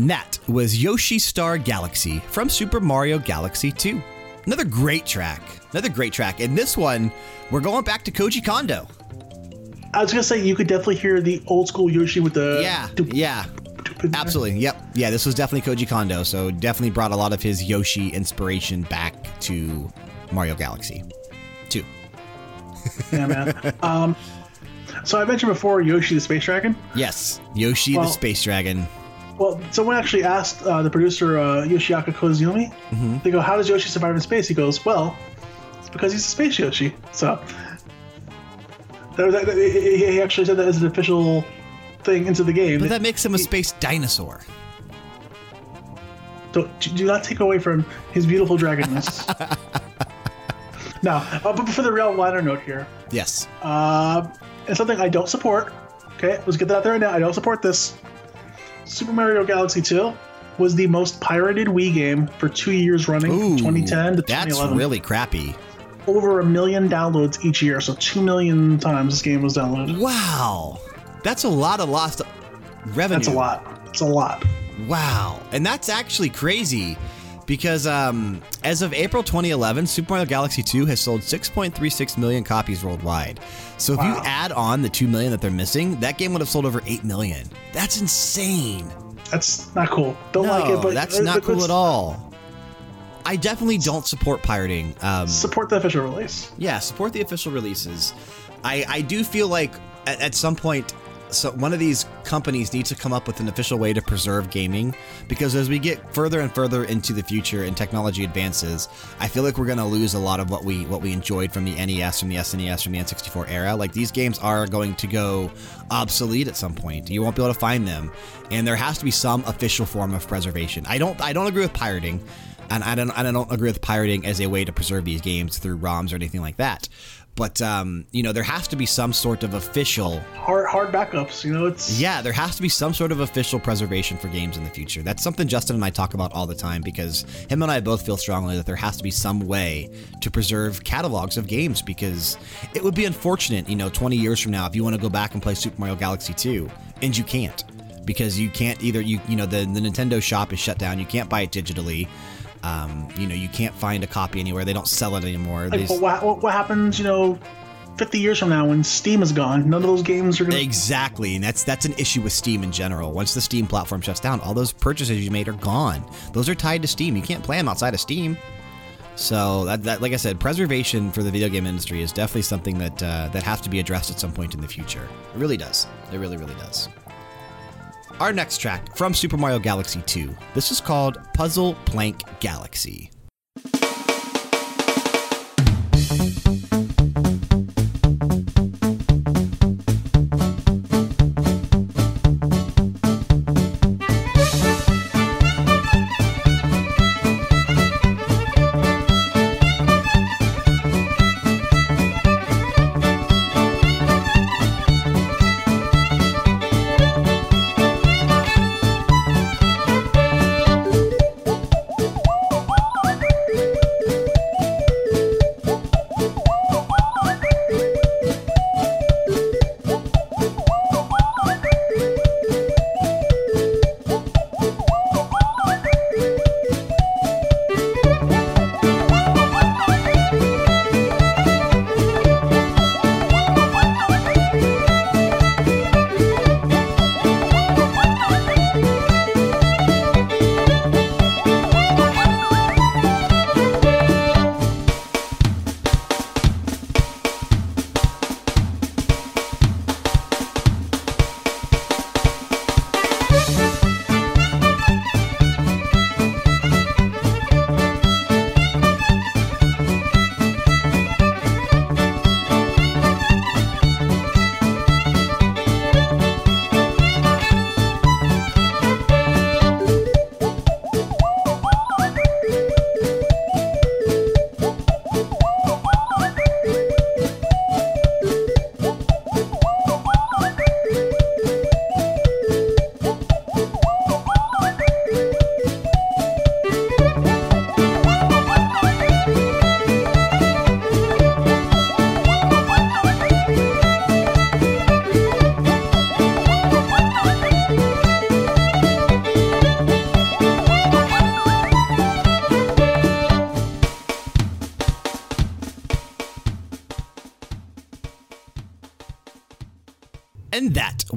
And that was Yoshi Star Galaxy from Super Mario Galaxy 2. Another great track. Another great track. And this one, we're going back to Koji Kondo. I was gonna say you could definitely hear the old school Yoshi with the Yeah, yeah. Absolutely. Yep. Yeah, this was definitely Koji Kondo. So definitely brought a lot of his Yoshi inspiration back to Mario Galaxy 2. Yeah, man. (laughs) um, so I mentioned before Yoshi the Space Dragon. Yes, Yoshi Well- the Space Dragon. Well, someone actually asked uh, the producer uh, Yoshiaki Koizumi. Mm-hmm. They go, "How does Yoshi survive in space?" He goes, "Well, it's because he's a space Yoshi." So that was, that, he he actually said that as an official thing into the game. But that makes him a space dinosaur. Don't, do not take away from his beautiful dragonness. (laughs) now, uh, but for the real liner note here, Yes. uh, and something I don't support. Okay, let's get that out there right now. I don't support this. Super Mario Galaxy 2 was the most pirated Wii game for two years running, Ooh, 2010 to 2011. that's really crappy. over a million downloads each year. So two million times this game was downloaded. Wow. That's a lot of lost revenue. That's a lot. It's a lot. Wow. And that's actually crazy because um, as of April 2011, Super Mario Galaxy 2 has sold 6.36 million copies worldwide. So if you add on the 2 million that they're missing, that game would have sold over 8 million. That's insane. That's not cool. Don't no, like it, but that's not cool at all. I definitely don't support pirating. Um, Support the official release. yeah, support the official releases. I, I do feel like at, at some point, so one of these companies needs to come up with an official way to preserve gaming because as we get further and further into the future and technology advances, I feel like we're going to lose a lot of what we what we enjoyed from the NES, from the SNES, from the N64 era. Like these games are going to go obsolete at some point. You won't be able to find them, and there has to be some official form of preservation. I don't I don't agree with pirating. And I don't, and I don't agree with pirating as a way to preserve these games through ROMs or anything like that. But, um, you know, there has to be some sort of official, Hard hard backups. You know, it's yeah, there has to be some sort of official preservation for games in the future. That's something Justin and I talk about all the time because him and I both feel strongly that there has to be some way to preserve catalogs of games because it would be unfortunate, you know, 20 years from now if you want to go back and play Super Mario Galaxy 2 and you can't because you can't either, you, you know, the, the Nintendo shop is shut down, you can't buy it digitally. Um, you know, you can't find a copy anywhere. They don't sell it anymore. like but what, what what happens? You know, fifty years from now when Steam is gone, none of those games are gonna. Exactly, and that's that's an issue with Steam in general. Once the Steam platform shuts down, all those purchases you made are gone. Those are tied to Steam. You can't play them outside of Steam. So that, that like I said, preservation for the video game industry is definitely something that uh, that has to be addressed at some point in the future. It really does. It really, really does. Our next track from Super Mario Galaxy 2. This is called Puzzle Plank Galaxy.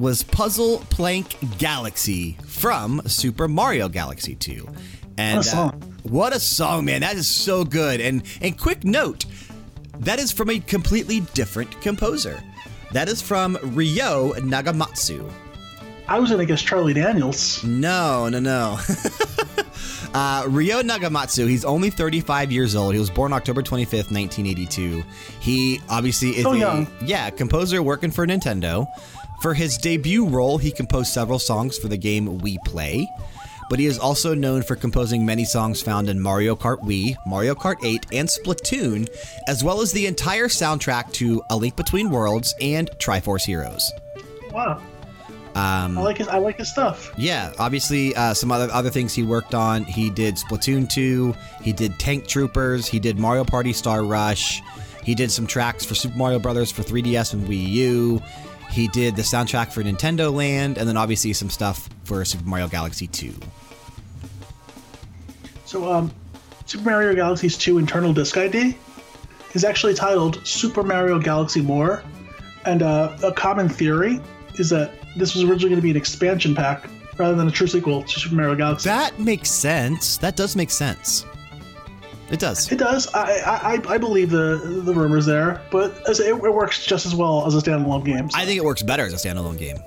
Was Puzzle Plank Galaxy from Super Mario Galaxy 2. And What a song. Uh, what a song, man. That is so good. And and quick note, that is from a completely different composer. That is from Ryo Nagamatsu. I was gonna guess Charlie Daniels. No, no, no. (laughs) uh, Ryo Nagamatsu, he's only 35 years old. He was born October 25th, 1982. He obviously is So a young. yeah, composer working for Nintendo. For his debut role, he composed several songs for the game Wii Play. But he is also known for composing many songs found in Mario Kart Wii, Mario Kart 8, and Splatoon, as well as the entire soundtrack to A Link Between Worlds and Triforce Heroes. Wow. Um, I like his I like his stuff. yeah, obviously, uh, some other other things he worked on. He did Splatoon 2. He did Tank Troopers. He did Mario Party Star Rush. He did some tracks for Super Mario Brothers for 3DS and Wii U. He did the soundtrack for Nintendo Land, and then obviously some stuff for Super Mario Galaxy 2. So, um, Super Mario Galaxy's 2 internal disk ID is actually titled Super Mario Galaxy More, and uh, a common theory is that this was originally going to be an expansion pack rather than a true sequel to Super Mario Galaxy. That makes sense. That does make sense. It does. It does. I I, I believe the the rumors there, but it, it works just as well as a standalone game. So. I think it works better as a standalone game.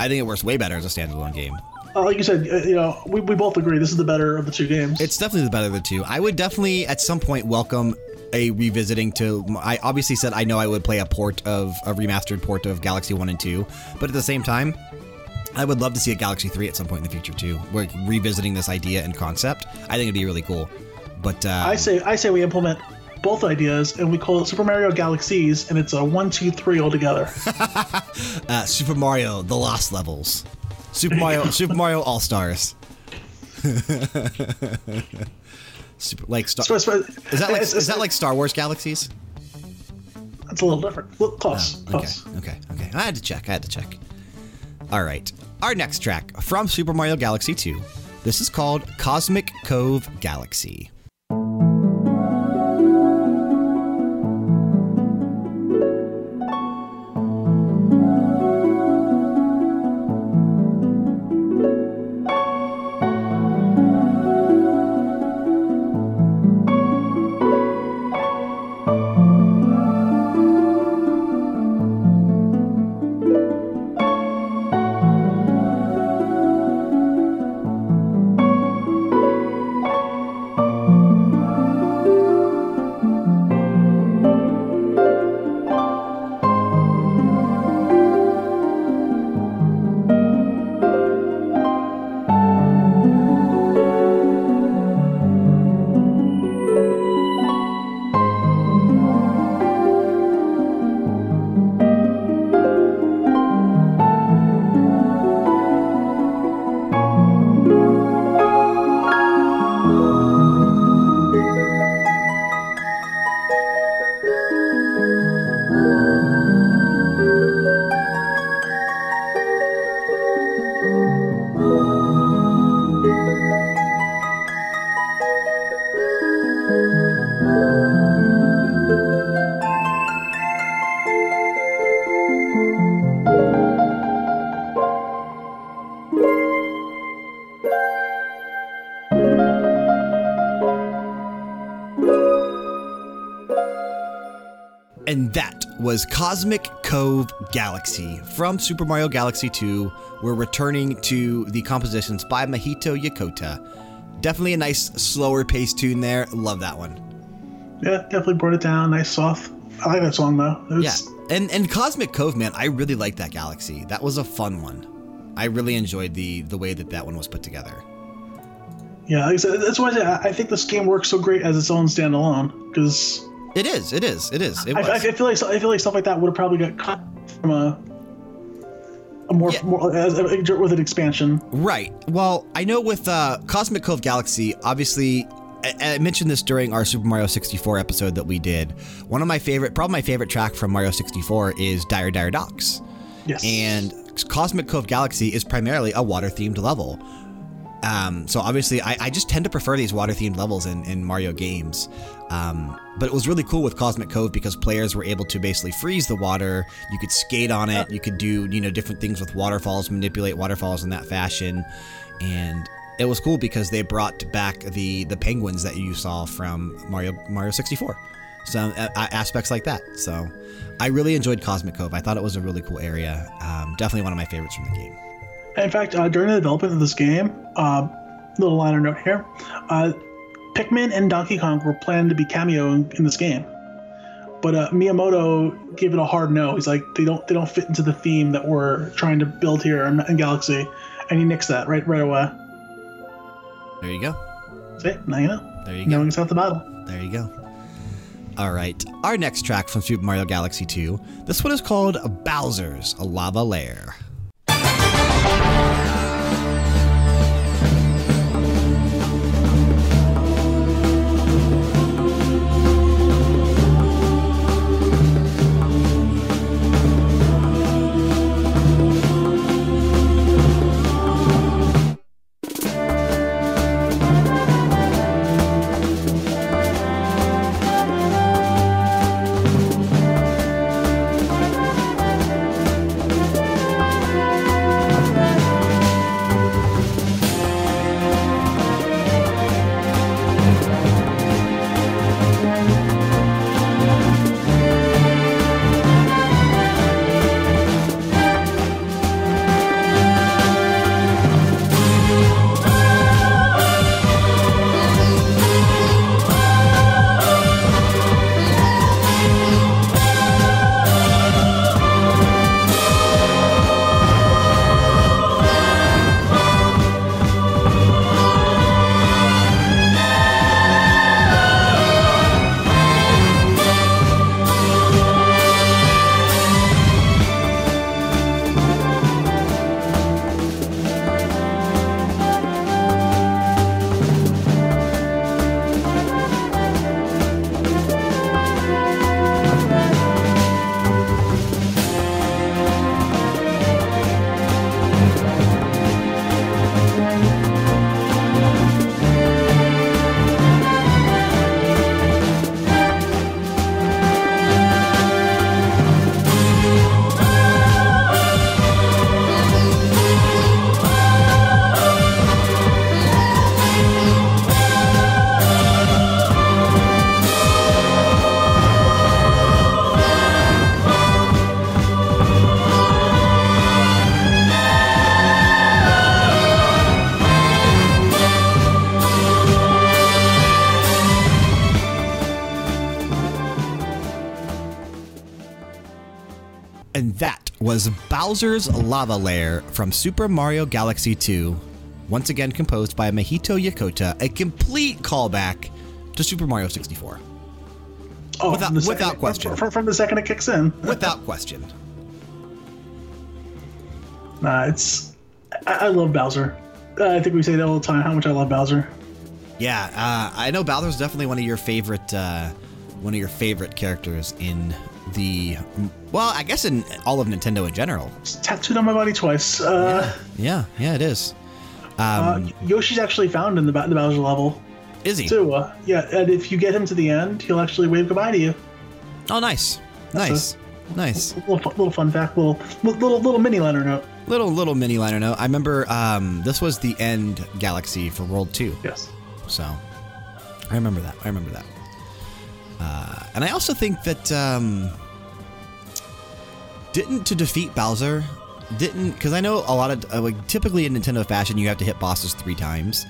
I think it works way better as a standalone game. Uh, like you said, uh, you know, we, we both agree this is the better of the two games. It's definitely the better of the two. I would definitely at some point welcome a revisiting to. I obviously said I know I would play a port of a remastered port of Galaxy One and Two, but at the same time, I would love to see a Galaxy 3 at some point in the future too. We're revisiting this idea and concept. I think it'd be really cool. But uh, I say I say we implement both ideas and we call it Super Mario Galaxies, and it's a one, two, three altogether. (laughs) uh, Super Mario: The Lost Levels, Super Mario, (laughs) Super Mario All Stars. (laughs) Super, like Star. So, so, is that like is that like Star Wars Galaxies? That's a little different. Look, close. Oh, okay. Close. Okay. Okay. I had to check. I had to check. All right. Our next track from Super Mario Galaxy 2. This is called Cosmic Cove Galaxy. Was Cosmic Cove Galaxy from Super Mario Galaxy 2. We're returning to the compositions by Mahito Yokota. Definitely a nice, slower paced tune there. Love that one. Yeah, definitely brought it down. Nice, soft. I like that song though. Was... Yeah, and and Cosmic Cove, man, I really like that galaxy. That was a fun one. I really enjoyed the the way that that one was put together. Yeah, like I said, that's why I, say, I think this game works so great as its own standalone because it is. It is. It is. It I, I, feel like I feel like stuff like that would have probably got cut from a a more, yeah. more as, with an expansion. Right. Well, I know with uh, Cosmic Cove Galaxy, obviously. I, I mentioned this during our Super Mario 64 episode that we did. One of my favorite, probably my favorite track from Mario 64 is Dire Dire Docks. Yes. And Cosmic Cove Galaxy is primarily a water themed level. Um, so obviously, I, I, just tend to prefer these water themed levels in, in Mario games. Um, but it was really cool with Cosmic Cove because players were able to basically freeze the water. You could skate on it. You could do you know different things with waterfalls, manipulate waterfalls in that fashion, and it was cool because they brought back the the penguins that you saw from Mario Mario 64. Some uh, aspects like that. So I really enjoyed Cosmic Cove. I thought it was a really cool area. Um, definitely one of my favorites from the game. In fact, uh, during the development of this game, uh, little liner note here, uh, Pikmin and Donkey Kong were planned to be cameo in, in this game, but uh, Miyamoto gave it a hard no. He's like, they don't they don't fit into the theme that we're trying to build here in, in Galaxy, and he nixed that right right away. There you go. See, it, now you know. There you go. Knowing it's half the battle. There you go. All right, our next track from Super Mario Galaxy 2. This one is called Bowser's Lava Lair. Was Bowser's Lava Lair from Super Mario Galaxy 2, once again composed by Mahito Yokota, a complete callback to Super Mario 64. Oh, Without- second- without question. From, from the second it kicks in. (laughs) Without question. Nah, it's. I, I love Bowser. Uh, I think we say that all the time. How much I love Bowser. Yeah, uh, I know Bowser's definitely one of your favorite, uh, one of your favorite characters in the, well, I guess in all of Nintendo in general. It's tattooed on my body twice. Uh, Yeah, yeah, it is. uh, Yoshi's actually found in the, Ba- the Bowser level Is he? too. Uh, yeah, and if you get him to the end, he'll actually wave goodbye to you. Oh, nice, nice, nice. Little, little fun fact, little little little mini liner note. Little little mini liner note. I remember um, this was the end galaxy for World Two, Yes. so I remember that. I remember that. Uh, and I also think that um, didn't to defeat Bowser, didn't because I know a lot of uh, like typically in Nintendo fashion you have to hit bosses three times,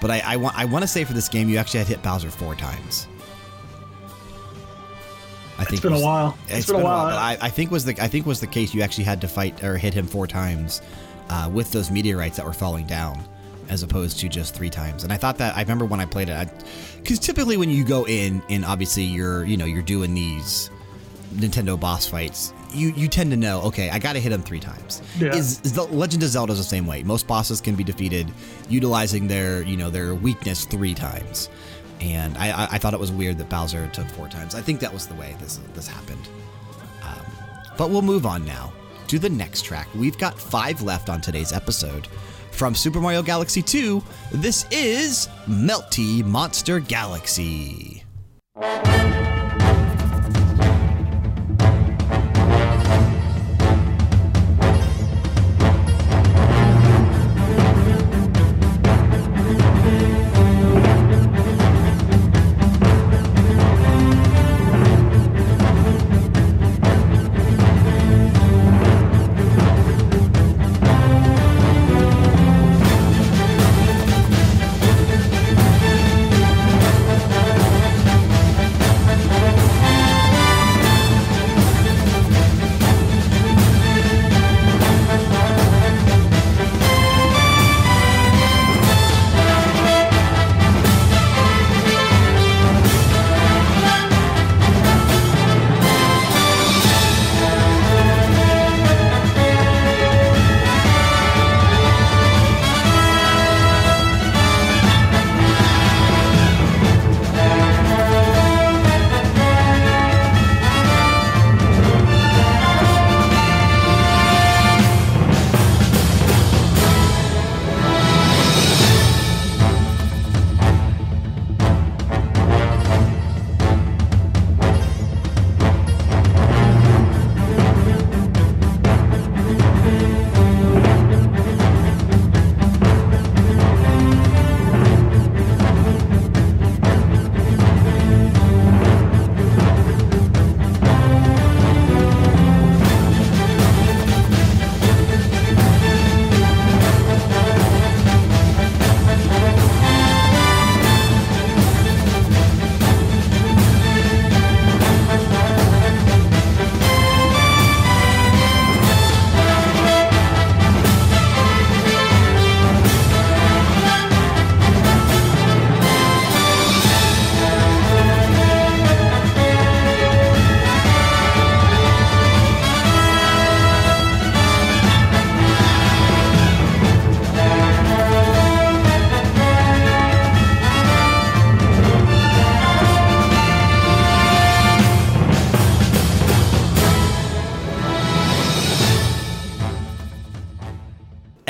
but I, I want I want to say for this game you actually had to hit Bowser four times. I think It's been it a was- while. it's been a while. but I, I think was the I think was the case. You actually had to fight or hit him four times uh, with those meteorites that were falling down, as opposed to just three times. And I thought that I remember when I played it, because typically when you go in and obviously you're you know you're doing these Nintendo boss fights, you you tend to know okay I got to hit him three times. Yeah. Is, is the Legend of Zelda is the same way? Most bosses can be defeated utilizing their you know their weakness three times. And I, I, I thought it was weird that Bowser took four times. I think that was the way this this happened. Um, but we'll move on now to the next track. We've got five left on today's episode. From Super Mario Galaxy 2, this is Melty Monster Galaxy.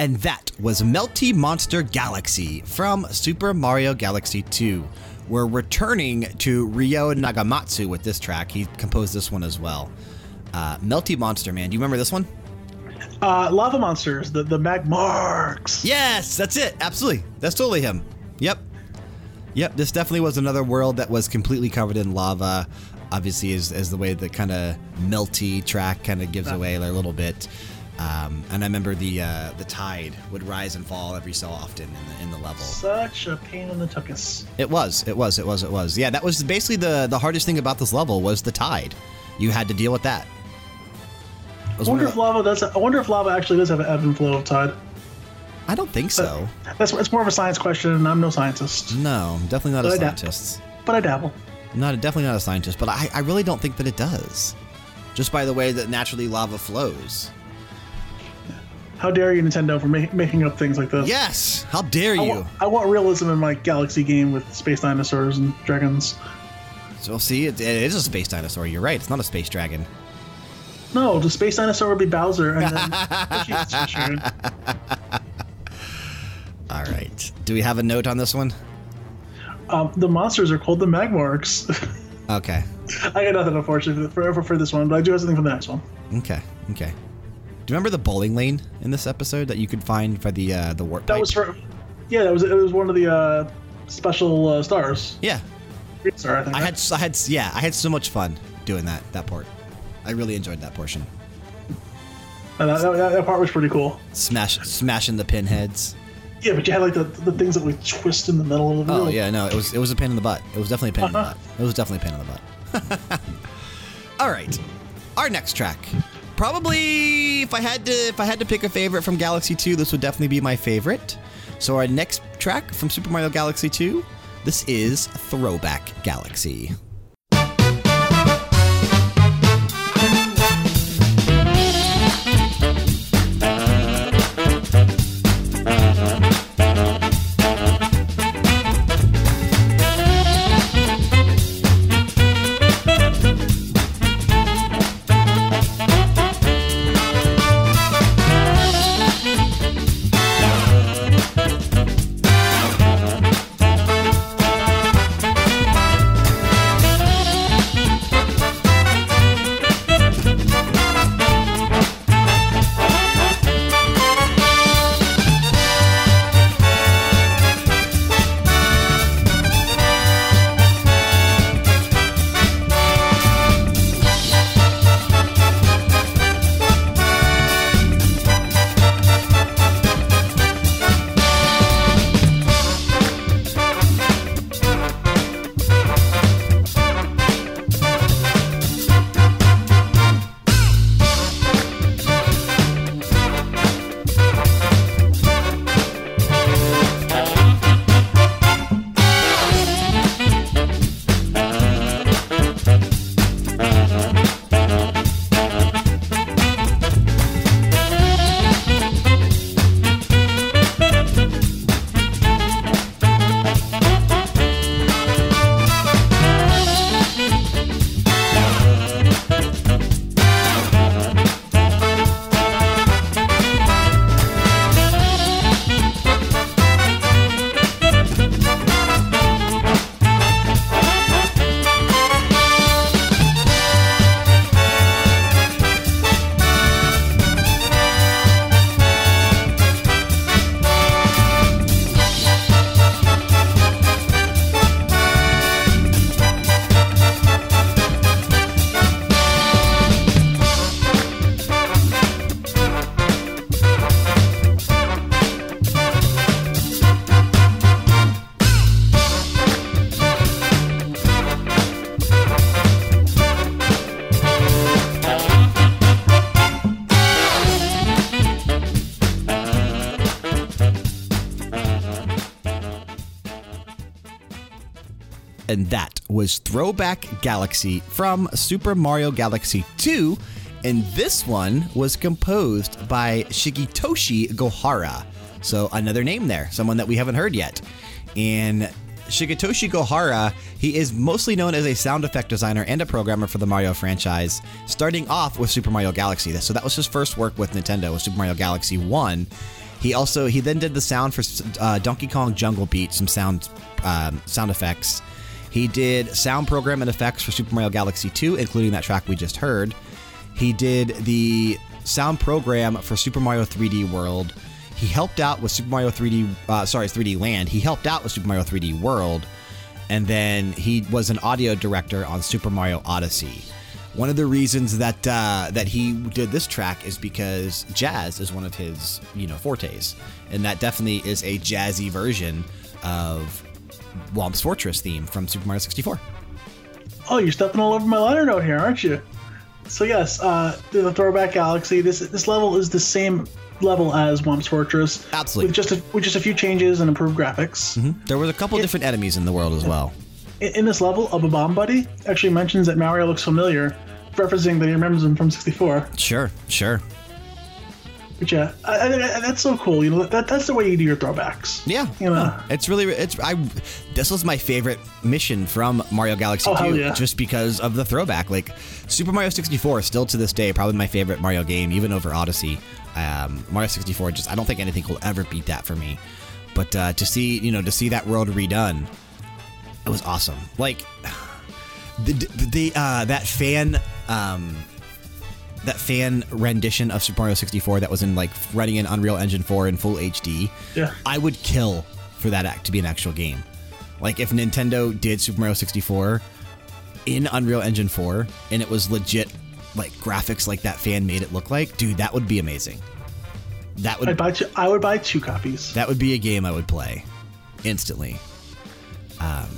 And that was Melty Monster Galaxy from Super Mario Galaxy 2. We're returning to Ryo Nagamatsu with this track. He composed this one as well. Uh, Melty Monster, man. Do you remember this one? Uh, lava monsters, the the Magmaarghs. Yes, that's it. Absolutely. That's totally him. Yep. Yep, this definitely was another world that was completely covered in lava. Obviously, as, as the way the kind of melty track kind of gives away a little bit. Um, and I remember the uh, the tide would rise and fall every so often in the, in the level. Such a pain in the tuchus. It was, it was, it was, it was. Yeah, that was basically the the hardest thing about this level was the tide. You had to deal with that. I wonder if lava does. I wonder if lava actually does have an ebb and flow of tide. I don't think so. That's it's more of a science question, and I'm no scientist. No, definitely not a But I scientist. But I dabble. Not definitely not a scientist, but I, I really don't think that it does. Just by the way that naturally lava flows. How dare you, Nintendo, for ma- making up things like this? Yes. How dare I you? want, I want realism in my Galaxy game with space dinosaurs and dragons. So see, it, it is a space dinosaur. You're right. It's not a space dragon. No, the space dinosaur would be Bowser, and then. (laughs) All right. Do we have a note on this one? um, the monsters are called the Magmaarghs. Okay. (laughs) I got nothing, unfortunately, for, for, for this one, but I do have something for the next one. Okay. Okay. Do you remember the bowling lane in this episode that you could find for the uh, the warp That pipe? was for, yeah, that was it was one of the uh, special uh, stars. yeah. Star, I think. I right? had I had yeah I had so much fun doing that that part. I really enjoyed that portion. And that, that, that part was pretty cool. Smash smashing the pinheads. Yeah, but you had like the, the things that would twist in the middle of the Oh yeah, no, it was it was a pain in the butt. It was definitely a pain in the butt. It was definitely a pain in the butt. (laughs) All right, our next track. Probably, if I had to, if I had to pick a favorite from Galaxy 2, this would definitely be my favorite. So our next track from Super Mario Galaxy 2, this is Throwback Galaxy. And that was Throwback Galaxy from Super Mario Galaxy 2. And this one was composed by Shigetoshi Gohara. So, another name there, someone that we haven't heard yet. And Shigetoshi Gohara, he is mostly known as a sound effect designer and a programmer for the Mario franchise, starting off with Super Mario Galaxy. So, that was his first work with Nintendo, with Super Mario Galaxy 1. He also he then did the sound for uh, Donkey Kong Jungle Beat, some sound um, sound effects. He did sound program and effects for Super Mario Galaxy 2, including that track we just heard. He did the sound program for Super Mario 3D World. He helped out with Super Mario 3D, uh, sorry, 3D Land. He helped out with Super Mario 3D World, and then he was an audio director on Super Mario Odyssey. One of the reasons that uh, that he did this track is because jazz is one of his, you know, fortes, and that definitely is a jazzy version of Whomp's Fortress theme from Super Mario 64. Oh, you're stepping all over my liner note here, aren't you? So yes, uh, the Throwback Galaxy. This this level is the same level as Whomp's Fortress. Absolutely. With just a, with just a few changes and improved graphics. There were a couple different enemies in the world as well. In, in this level, a Bomb Buddy actually mentions that Mario looks familiar, referencing that he remembers him from 64. Sure, sure. But yeah, I, I, I- that's so cool. You know, that that's the way you do your throwbacks. Yeah, You know. yeah. it's really it's I. This was my favorite mission from Mario Galaxy Oh, 2, yeah. just because of the throwback. Like Super Mario 64, still to this day, probably my favorite Mario game, even over Odyssey. Um, Mario 64, just I don't think anything will ever beat that for me. But uh, to see you know to see that world redone, it was awesome. Like (sighs) the the uh, that fan. Um, that fan rendition of Super Mario 64 that was in like running in Unreal Engine 4 in full HD. Yeah. I would kill for that act to be an actual game. Like if Nintendo did Super Mario 64 in Unreal Engine 4 and it was legit like graphics like that fan made it look like, dude, that would be amazing. That would I'd buy two, I would buy two copies. that would be a game I would play instantly. Um,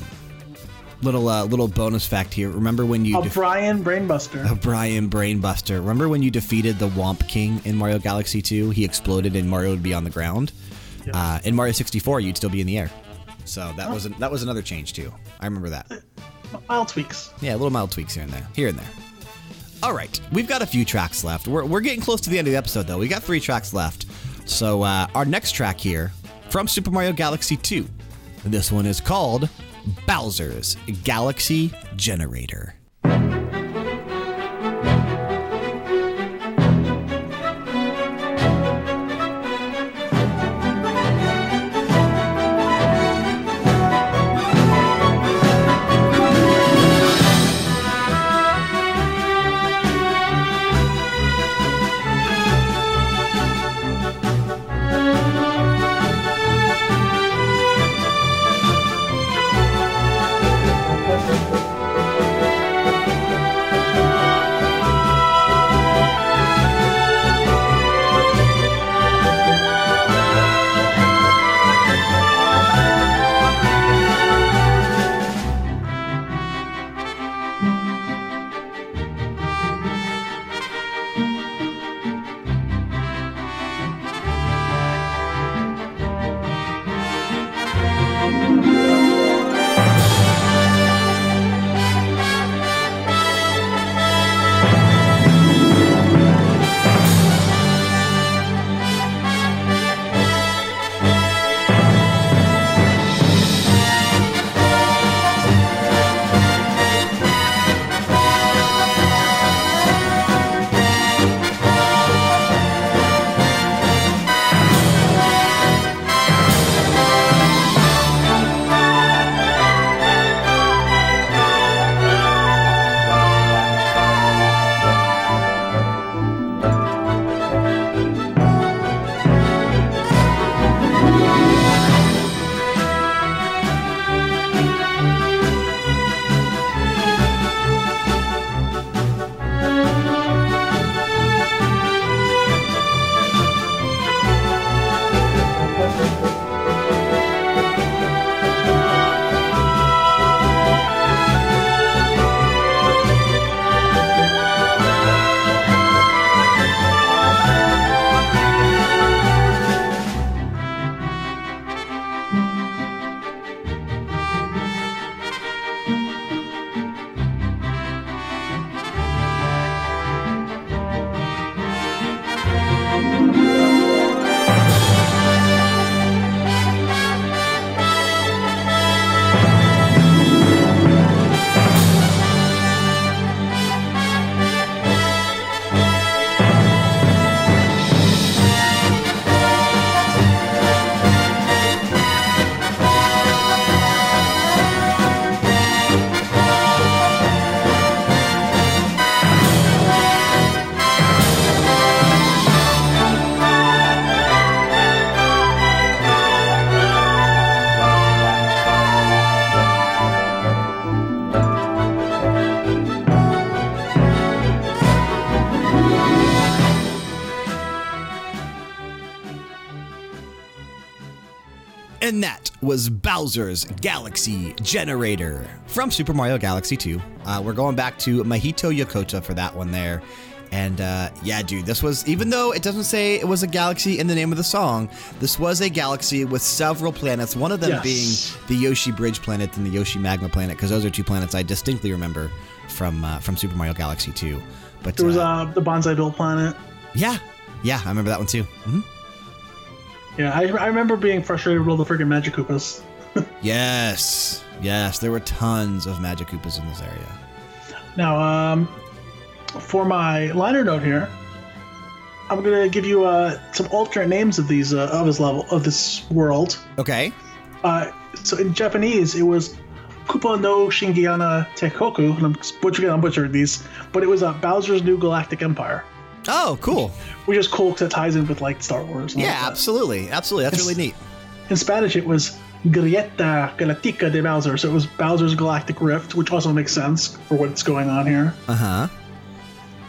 little uh, little bonus fact here. Remember when you O'Brien Brainbuster. O'Brien Brainbuster. Remember when you defeated the Whomp King in Mario Galaxy 2? He exploded and Mario would be on the ground. Uh, in Mario 64, you'd still be in the air. So that was that was another change too. I remember that. Mild tweaks. Yeah, a little mild tweaks here and there, here and there. All right, we've got a few tracks left. We're, we're getting close to the end of the episode though. We got three tracks left. So uh, our next track here from Super Mario Galaxy 2. This one is called Bowser's Galaxy Generator. Was Bowser's Galaxy Generator from Super Mario Galaxy 2. Uh, we're going back to Mahito Yokota for that one there. And uh, yeah, dude, this was, even though it doesn't say it was a galaxy in the name of the song, this was a galaxy with several planets, one of them Yes. being the Yoshi Bridge planet and the Yoshi Magma planet, because those are two planets I distinctly remember from, uh, from Super Mario Galaxy 2. But There was uh, the Banzai Bill planet. yeah, yeah, I remember that one too. hmm Yeah, I, I remember being frustrated with all the freaking Magic Koopas. (laughs) Yes, yes, there were tons of Magic Koopas in this area. Now, um, for my liner note here, I'm gonna give you uh, some alternate names of these uh, of this level of this world. Okay. Uh, so in Japanese, it was Koopa no Shingiana Tekoku, and I'm butchering, I'm butchering these, but it was uh, Bowser's New Galactic Empire, Oh, cool. which is cool because it ties in with like Star Wars. Yeah, that. absolutely. Absolutely. That's really neat. In Spanish, it was Grieta Galactica de Bowser, so it was Bowser's Galactic Rift, which also makes sense for what's going on here. Uh huh.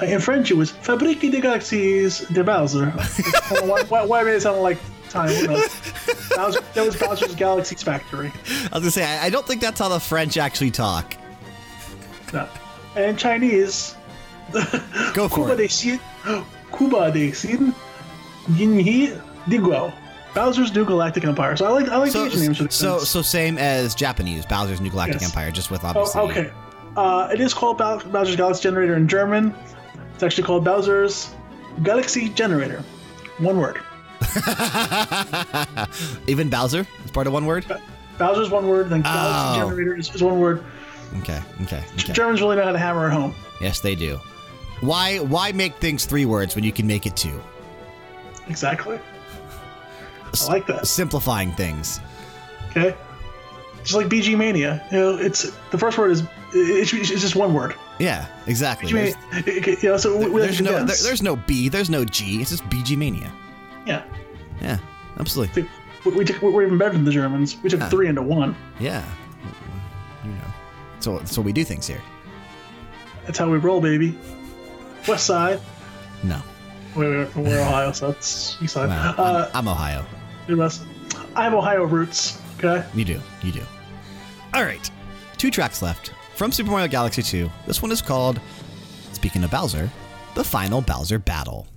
Uh, In French, it was Fabrique de Galaxies de Bowser. I don't know why, why, why made it sound like time? Bowser, that was Bowser's Galaxies Factory. I was gonna say, I, I don't think that's how the French actually talk. No. And in Chinese, Go for Cuba it. de Xin, Cuba de Xin, Yinhi Diguo. Bowser's New Galactic Empire. So I like I like So, Asian names for these so, things. so same as Japanese, Bowser's New Galactic Yes. Empire, just with Oh, obviously. okay. Uh, it is called Bowser's Galaxy Generator in German. It's actually called Bowser's Galaxy Generator. One word. (laughs) Even Bowser is part of one word. Bowser's one word, then Galaxy Oh. Generator is, is one word. Okay. Okay. Okay. Germans really know how to hammer it home. Yes, they do. Why? Why make things three words when you can make it two? Exactly. I like that. Simplifying things. Okay. Just like BG Mania. You know, it's the first word is it's, it's just one word. Yeah. Exactly. BG Mania. There's, You know, so we there's no. There, there's no B. There's no G. It's just BG Mania. yeah. Yeah. Absolutely. We, we took, we're even better than the Germans. We took three into one. Yeah. You know. So that's what we do things here. That's how we roll, baby. West side. No. We're, we're Ohio, so that's east side. Well, uh, I'm, I'm Ohio. Midwest. I have Ohio roots. Okay. You do. You do. All right. Two tracks left from Super Mario Galaxy 2. This one is called, speaking of Bowser, the final Bowser battle.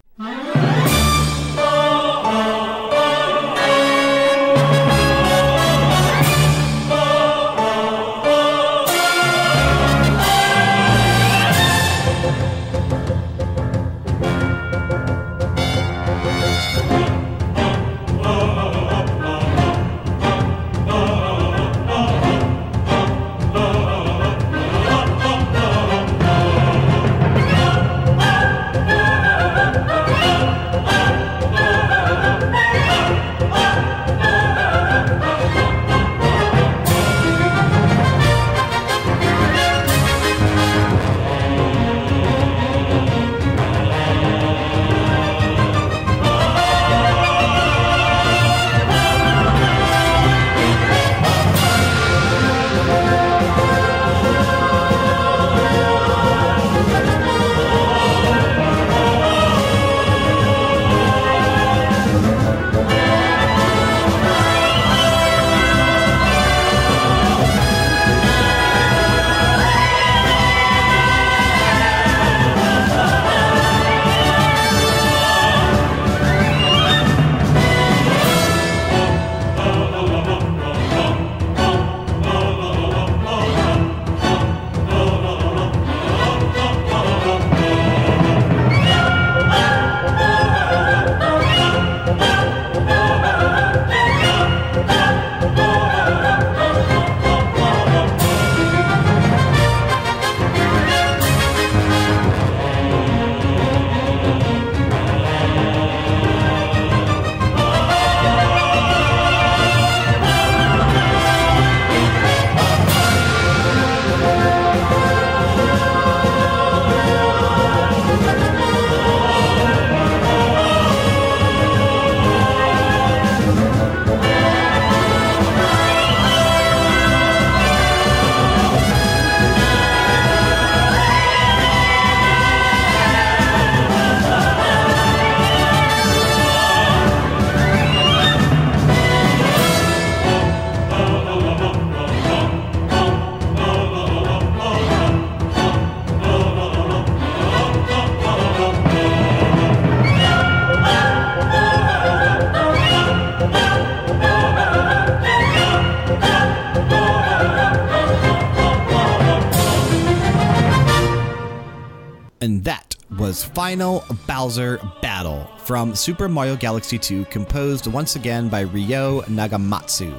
Final Bowser Battle from Super Mario Galaxy 2, composed once again by Ryo Nagamatsu.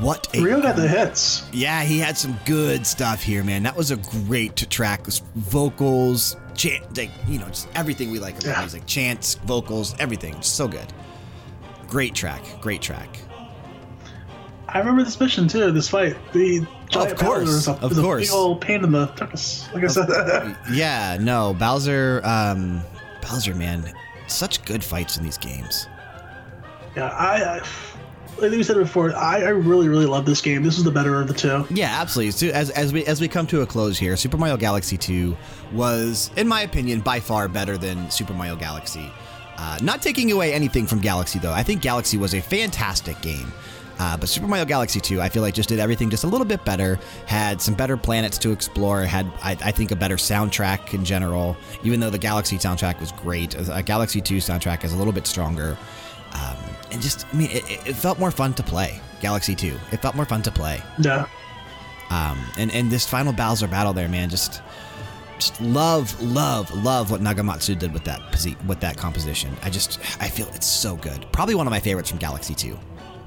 What a Ryo got the hits. yeah, he had some good stuff here, man. That was a great track. Vocals, chant, like, you know, just everything we like about Yeah. music. Chants, vocals, everything. So good. Great track. Great track. I remember this mission too. This fight, the Of course, of is a course. big old pain in the. Like I said, (laughs) Yeah, no, Bowser, um, Bowser, man, such good fights in these games. yeah, I, I like we said before, I, I really really love this game. This is the better of the two. Yeah, absolutely. So as, as we as we come to a close here, Super Mario Galaxy 2 was, in my opinion, by far better than Super Mario Galaxy. Uh, not taking away anything from Galaxy though. I think Galaxy was a fantastic game. Uh, but Super Mario Galaxy 2, I feel like just did everything just a little bit better. Had some better planets to explore. Had, I, I think, a better soundtrack in general. Even though the Galaxy soundtrack was great, a Galaxy 2 soundtrack is a little bit stronger. Um, and just, I mean, it, it- it felt more fun to play. Galaxy 2. It felt more fun to play. Yeah, Um, and and this final Bowser battle there, man, just just love, love, love what Nagamatsu did with that with that composition. I just I feel it's so good. Probably one of my favorites from Galaxy 2.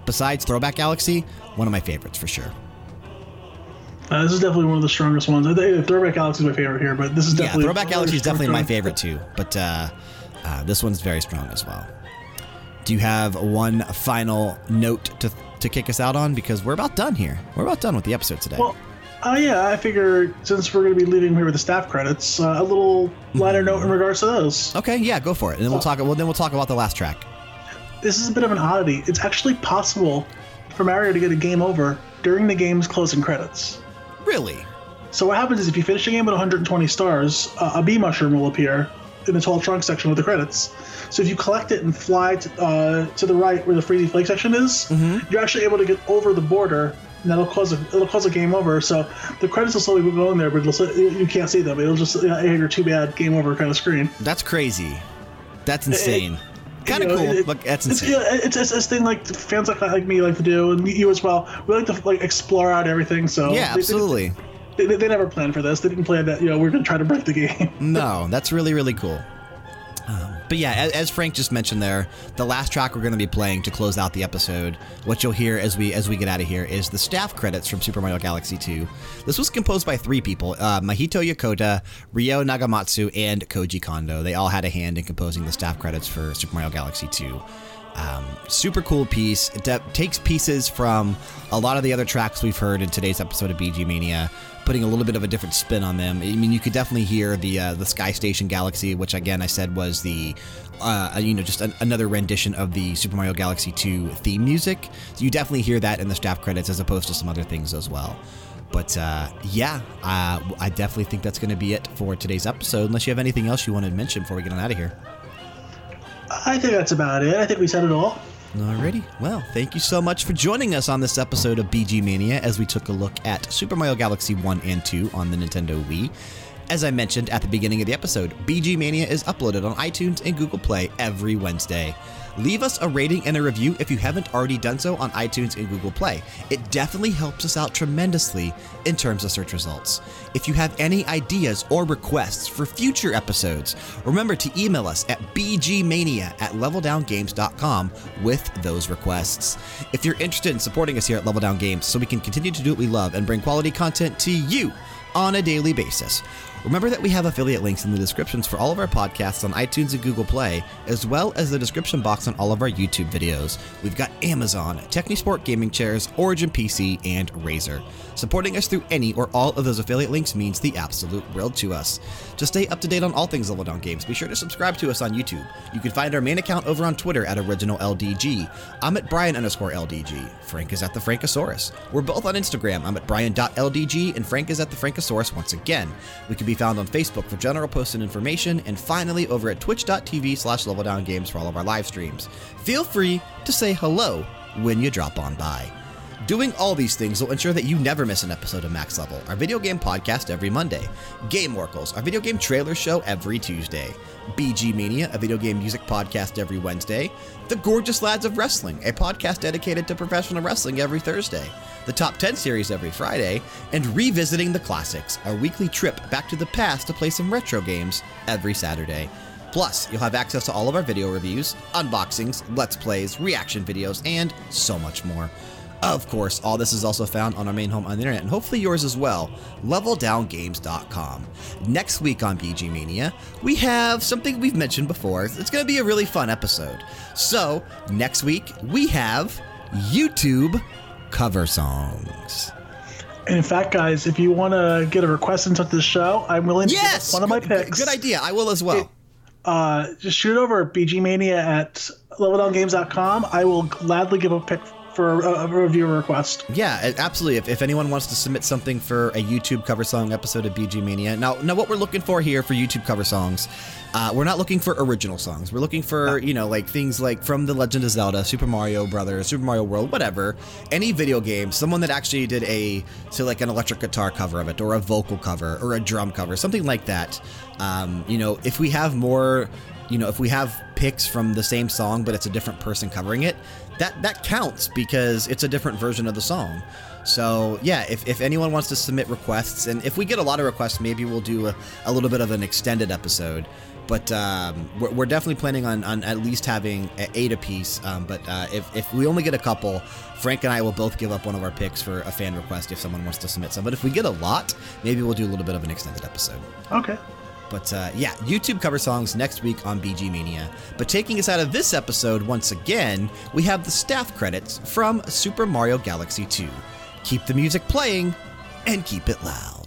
Besides Throwback Galaxy, one of my favorites for sure. uh, this is definitely one of the strongest ones. I think Throwback Galaxy is my favorite here, but this is Yeah, definitely Throwback Galaxy is definitely my favorite too, but uh, uh, this one's very strong as well. Do you have one final note to to kick us out on? Because we're about done here. We're about done with the episode today. Well, uh, yeah, I figure since we're going to be leaving here with the staff credits, uh, a little liner note in regards to those. okay, yeah, go for it, and then we'll talk. Well, then we'll talk about the last track. This is a bit of an oddity. It's actually possible for Mario to get a game over during the game's closing credits. Really? So what happens is if you finish a game with 120 stars, uh, a bee mushroom will appear in the tall trunk section with the credits. So if you collect it and fly to, uh, to the right where the Freezy Flake section is, you're actually able to get over the border, and that'll cause a it'll cause a game over. So the credits will slowly be going there, but it'll, you can't see them. It'll just uh, hit your too bad game over kind of screen. That's crazy. That's insane. Kind You of know, cool, it- but that's It's, insane. yeah, it's, it's this thing like fans like, like me like to do, and you as well. We like to like explore out everything. So Yeah, they- absolutely. They, they, they never planned for this. They didn't plan that. You know, we're gonna try to break the (laughs) game. No, that's really, really cool. Um, but yeah, as, as Frank just mentioned there, the last track we're going to be playing to close out the episode, what you'll hear as we as we get out of here is the staff credits from Super Mario Galaxy 2. This was composed by three people: uh, Mahito Yokota, Ryo Nagamatsu, and Koji Kondo. They all had a hand in composing the staff credits for Super Mario Galaxy 2. Um, super cool piece. It takes pieces from a lot of the other tracks we've heard in today's episode of BG Mania, putting a little bit of a different spin on them. I mean, you could definitely hear the uh, the Sky Station Galaxy, which again I said was the uh, you know just an, another rendition of the Super Mario Galaxy 2 theme music. So you definitely hear that in the staff credits as opposed to some other things as well. But uh, yeah, uh, I definitely think that's going to be it for today's episode. Unless you have anything else you want to mention before we get on out of here. I think that's about it. I think we said it all. Alrighty. Well, thank you so much for joining us on this episode of BG Mania as we took a look at Super Mario Galaxy 1 and 2 on the Nintendo Wii. As I mentioned at the beginning of the episode, BG Mania is uploaded on iTunes and Google Play every Wednesday. Leave us a rating and a review if you haven't already done so on iTunes and Google Play. It definitely helps us out tremendously in terms of search results. If you have any ideas or requests for future episodes, remember to email us at bgmania at leveldowngames.com with those requests. If you're interested in supporting us here at Level Down Games so we can continue to do what we love and bring quality content to you on a daily basis, Remember that we have affiliate links in the descriptions for all of our podcasts on iTunes and Google Play, as well as the description box on all of our YouTube videos. We've got Amazon, Technisport Gaming Chairs, Origin PC, and Razer. Supporting us through any or all of those affiliate links means the absolute world to us. To stay up to date on all things Level Down Games, be sure to subscribe to us on YouTube. You can find our main account over on Twitter at OriginalLDG. I'm at Brian underscore LDG. Frank is at the Frankosaurus. We're both on Instagram. I'm at Brian.LDG, and Frank is at the Frankosaurus once again. We can be found on Facebook for general posts and information, and finally over at twitch.tv slash leveldowngames for all of our live streams. Feel free to say hello when you drop on by. Doing all these things will ensure that you never miss an episode of Max Level, our video game podcast every Monday, Game Oracles, our video game trailer show every Tuesday, BG Mania, a video game music podcast every Wednesday, The Gorgeous Lads of Wrestling, a podcast dedicated to professional wrestling every Thursday, the Top 10 series every Friday, and Revisiting the Classics, our weekly trip back to the past to play some retro games every Saturday. Plus, you'll have access to all of our video reviews, unboxings, let's plays, reaction videos, and so much more. Of course, all this is also found on our main home on the internet, and hopefully yours as well, leveldowngames.com. Next week on BG Mania, we have something we've mentioned before. It's going to be a really fun episode. So, next week, we have YouTube cover songs. And in fact, guys, if you want to get a request into the show, I'm willing to yes! one of my picks. Good idea. I will as well. uh, just shoot over at bgmania at leveldowngames.com. I will gladly give a pick for a, a review request. Yeah, absolutely. If, if anyone wants to submit something for a YouTube cover song episode of BG Mania. Now, now what we're looking for here for YouTube cover songs, uh, we're not looking for original songs. We're looking for, you know, like things like from The Legend of Zelda, Super Mario Brothers, Super Mario World, whatever. Any video game, someone that actually did a, say, like an electric guitar cover of it, or a vocal cover, or a drum cover, something like that. Um, you know, if we have more you know, if we have picks from the same song, but it's a different person covering it, that, that counts because it's a different version of the song. So, yeah, if, if anyone wants to submit requests, and if we get a lot of requests, maybe we'll do a, a little bit of an extended episode. But um, we're, we're, definitely planning on, on at least having eight apiece. Um, but uh, if, if we only get a couple, Frank and I will both give up one of our picks for a fan request if someone wants to submit some. But if we get a lot, maybe we'll do a little bit of an extended episode. Okay. But uh, yeah, YouTube cover songs next week on BG Mania. But taking us out of this episode once again, we have the staff credits from Super Mario Galaxy 2. Keep the music playing and keep it loud.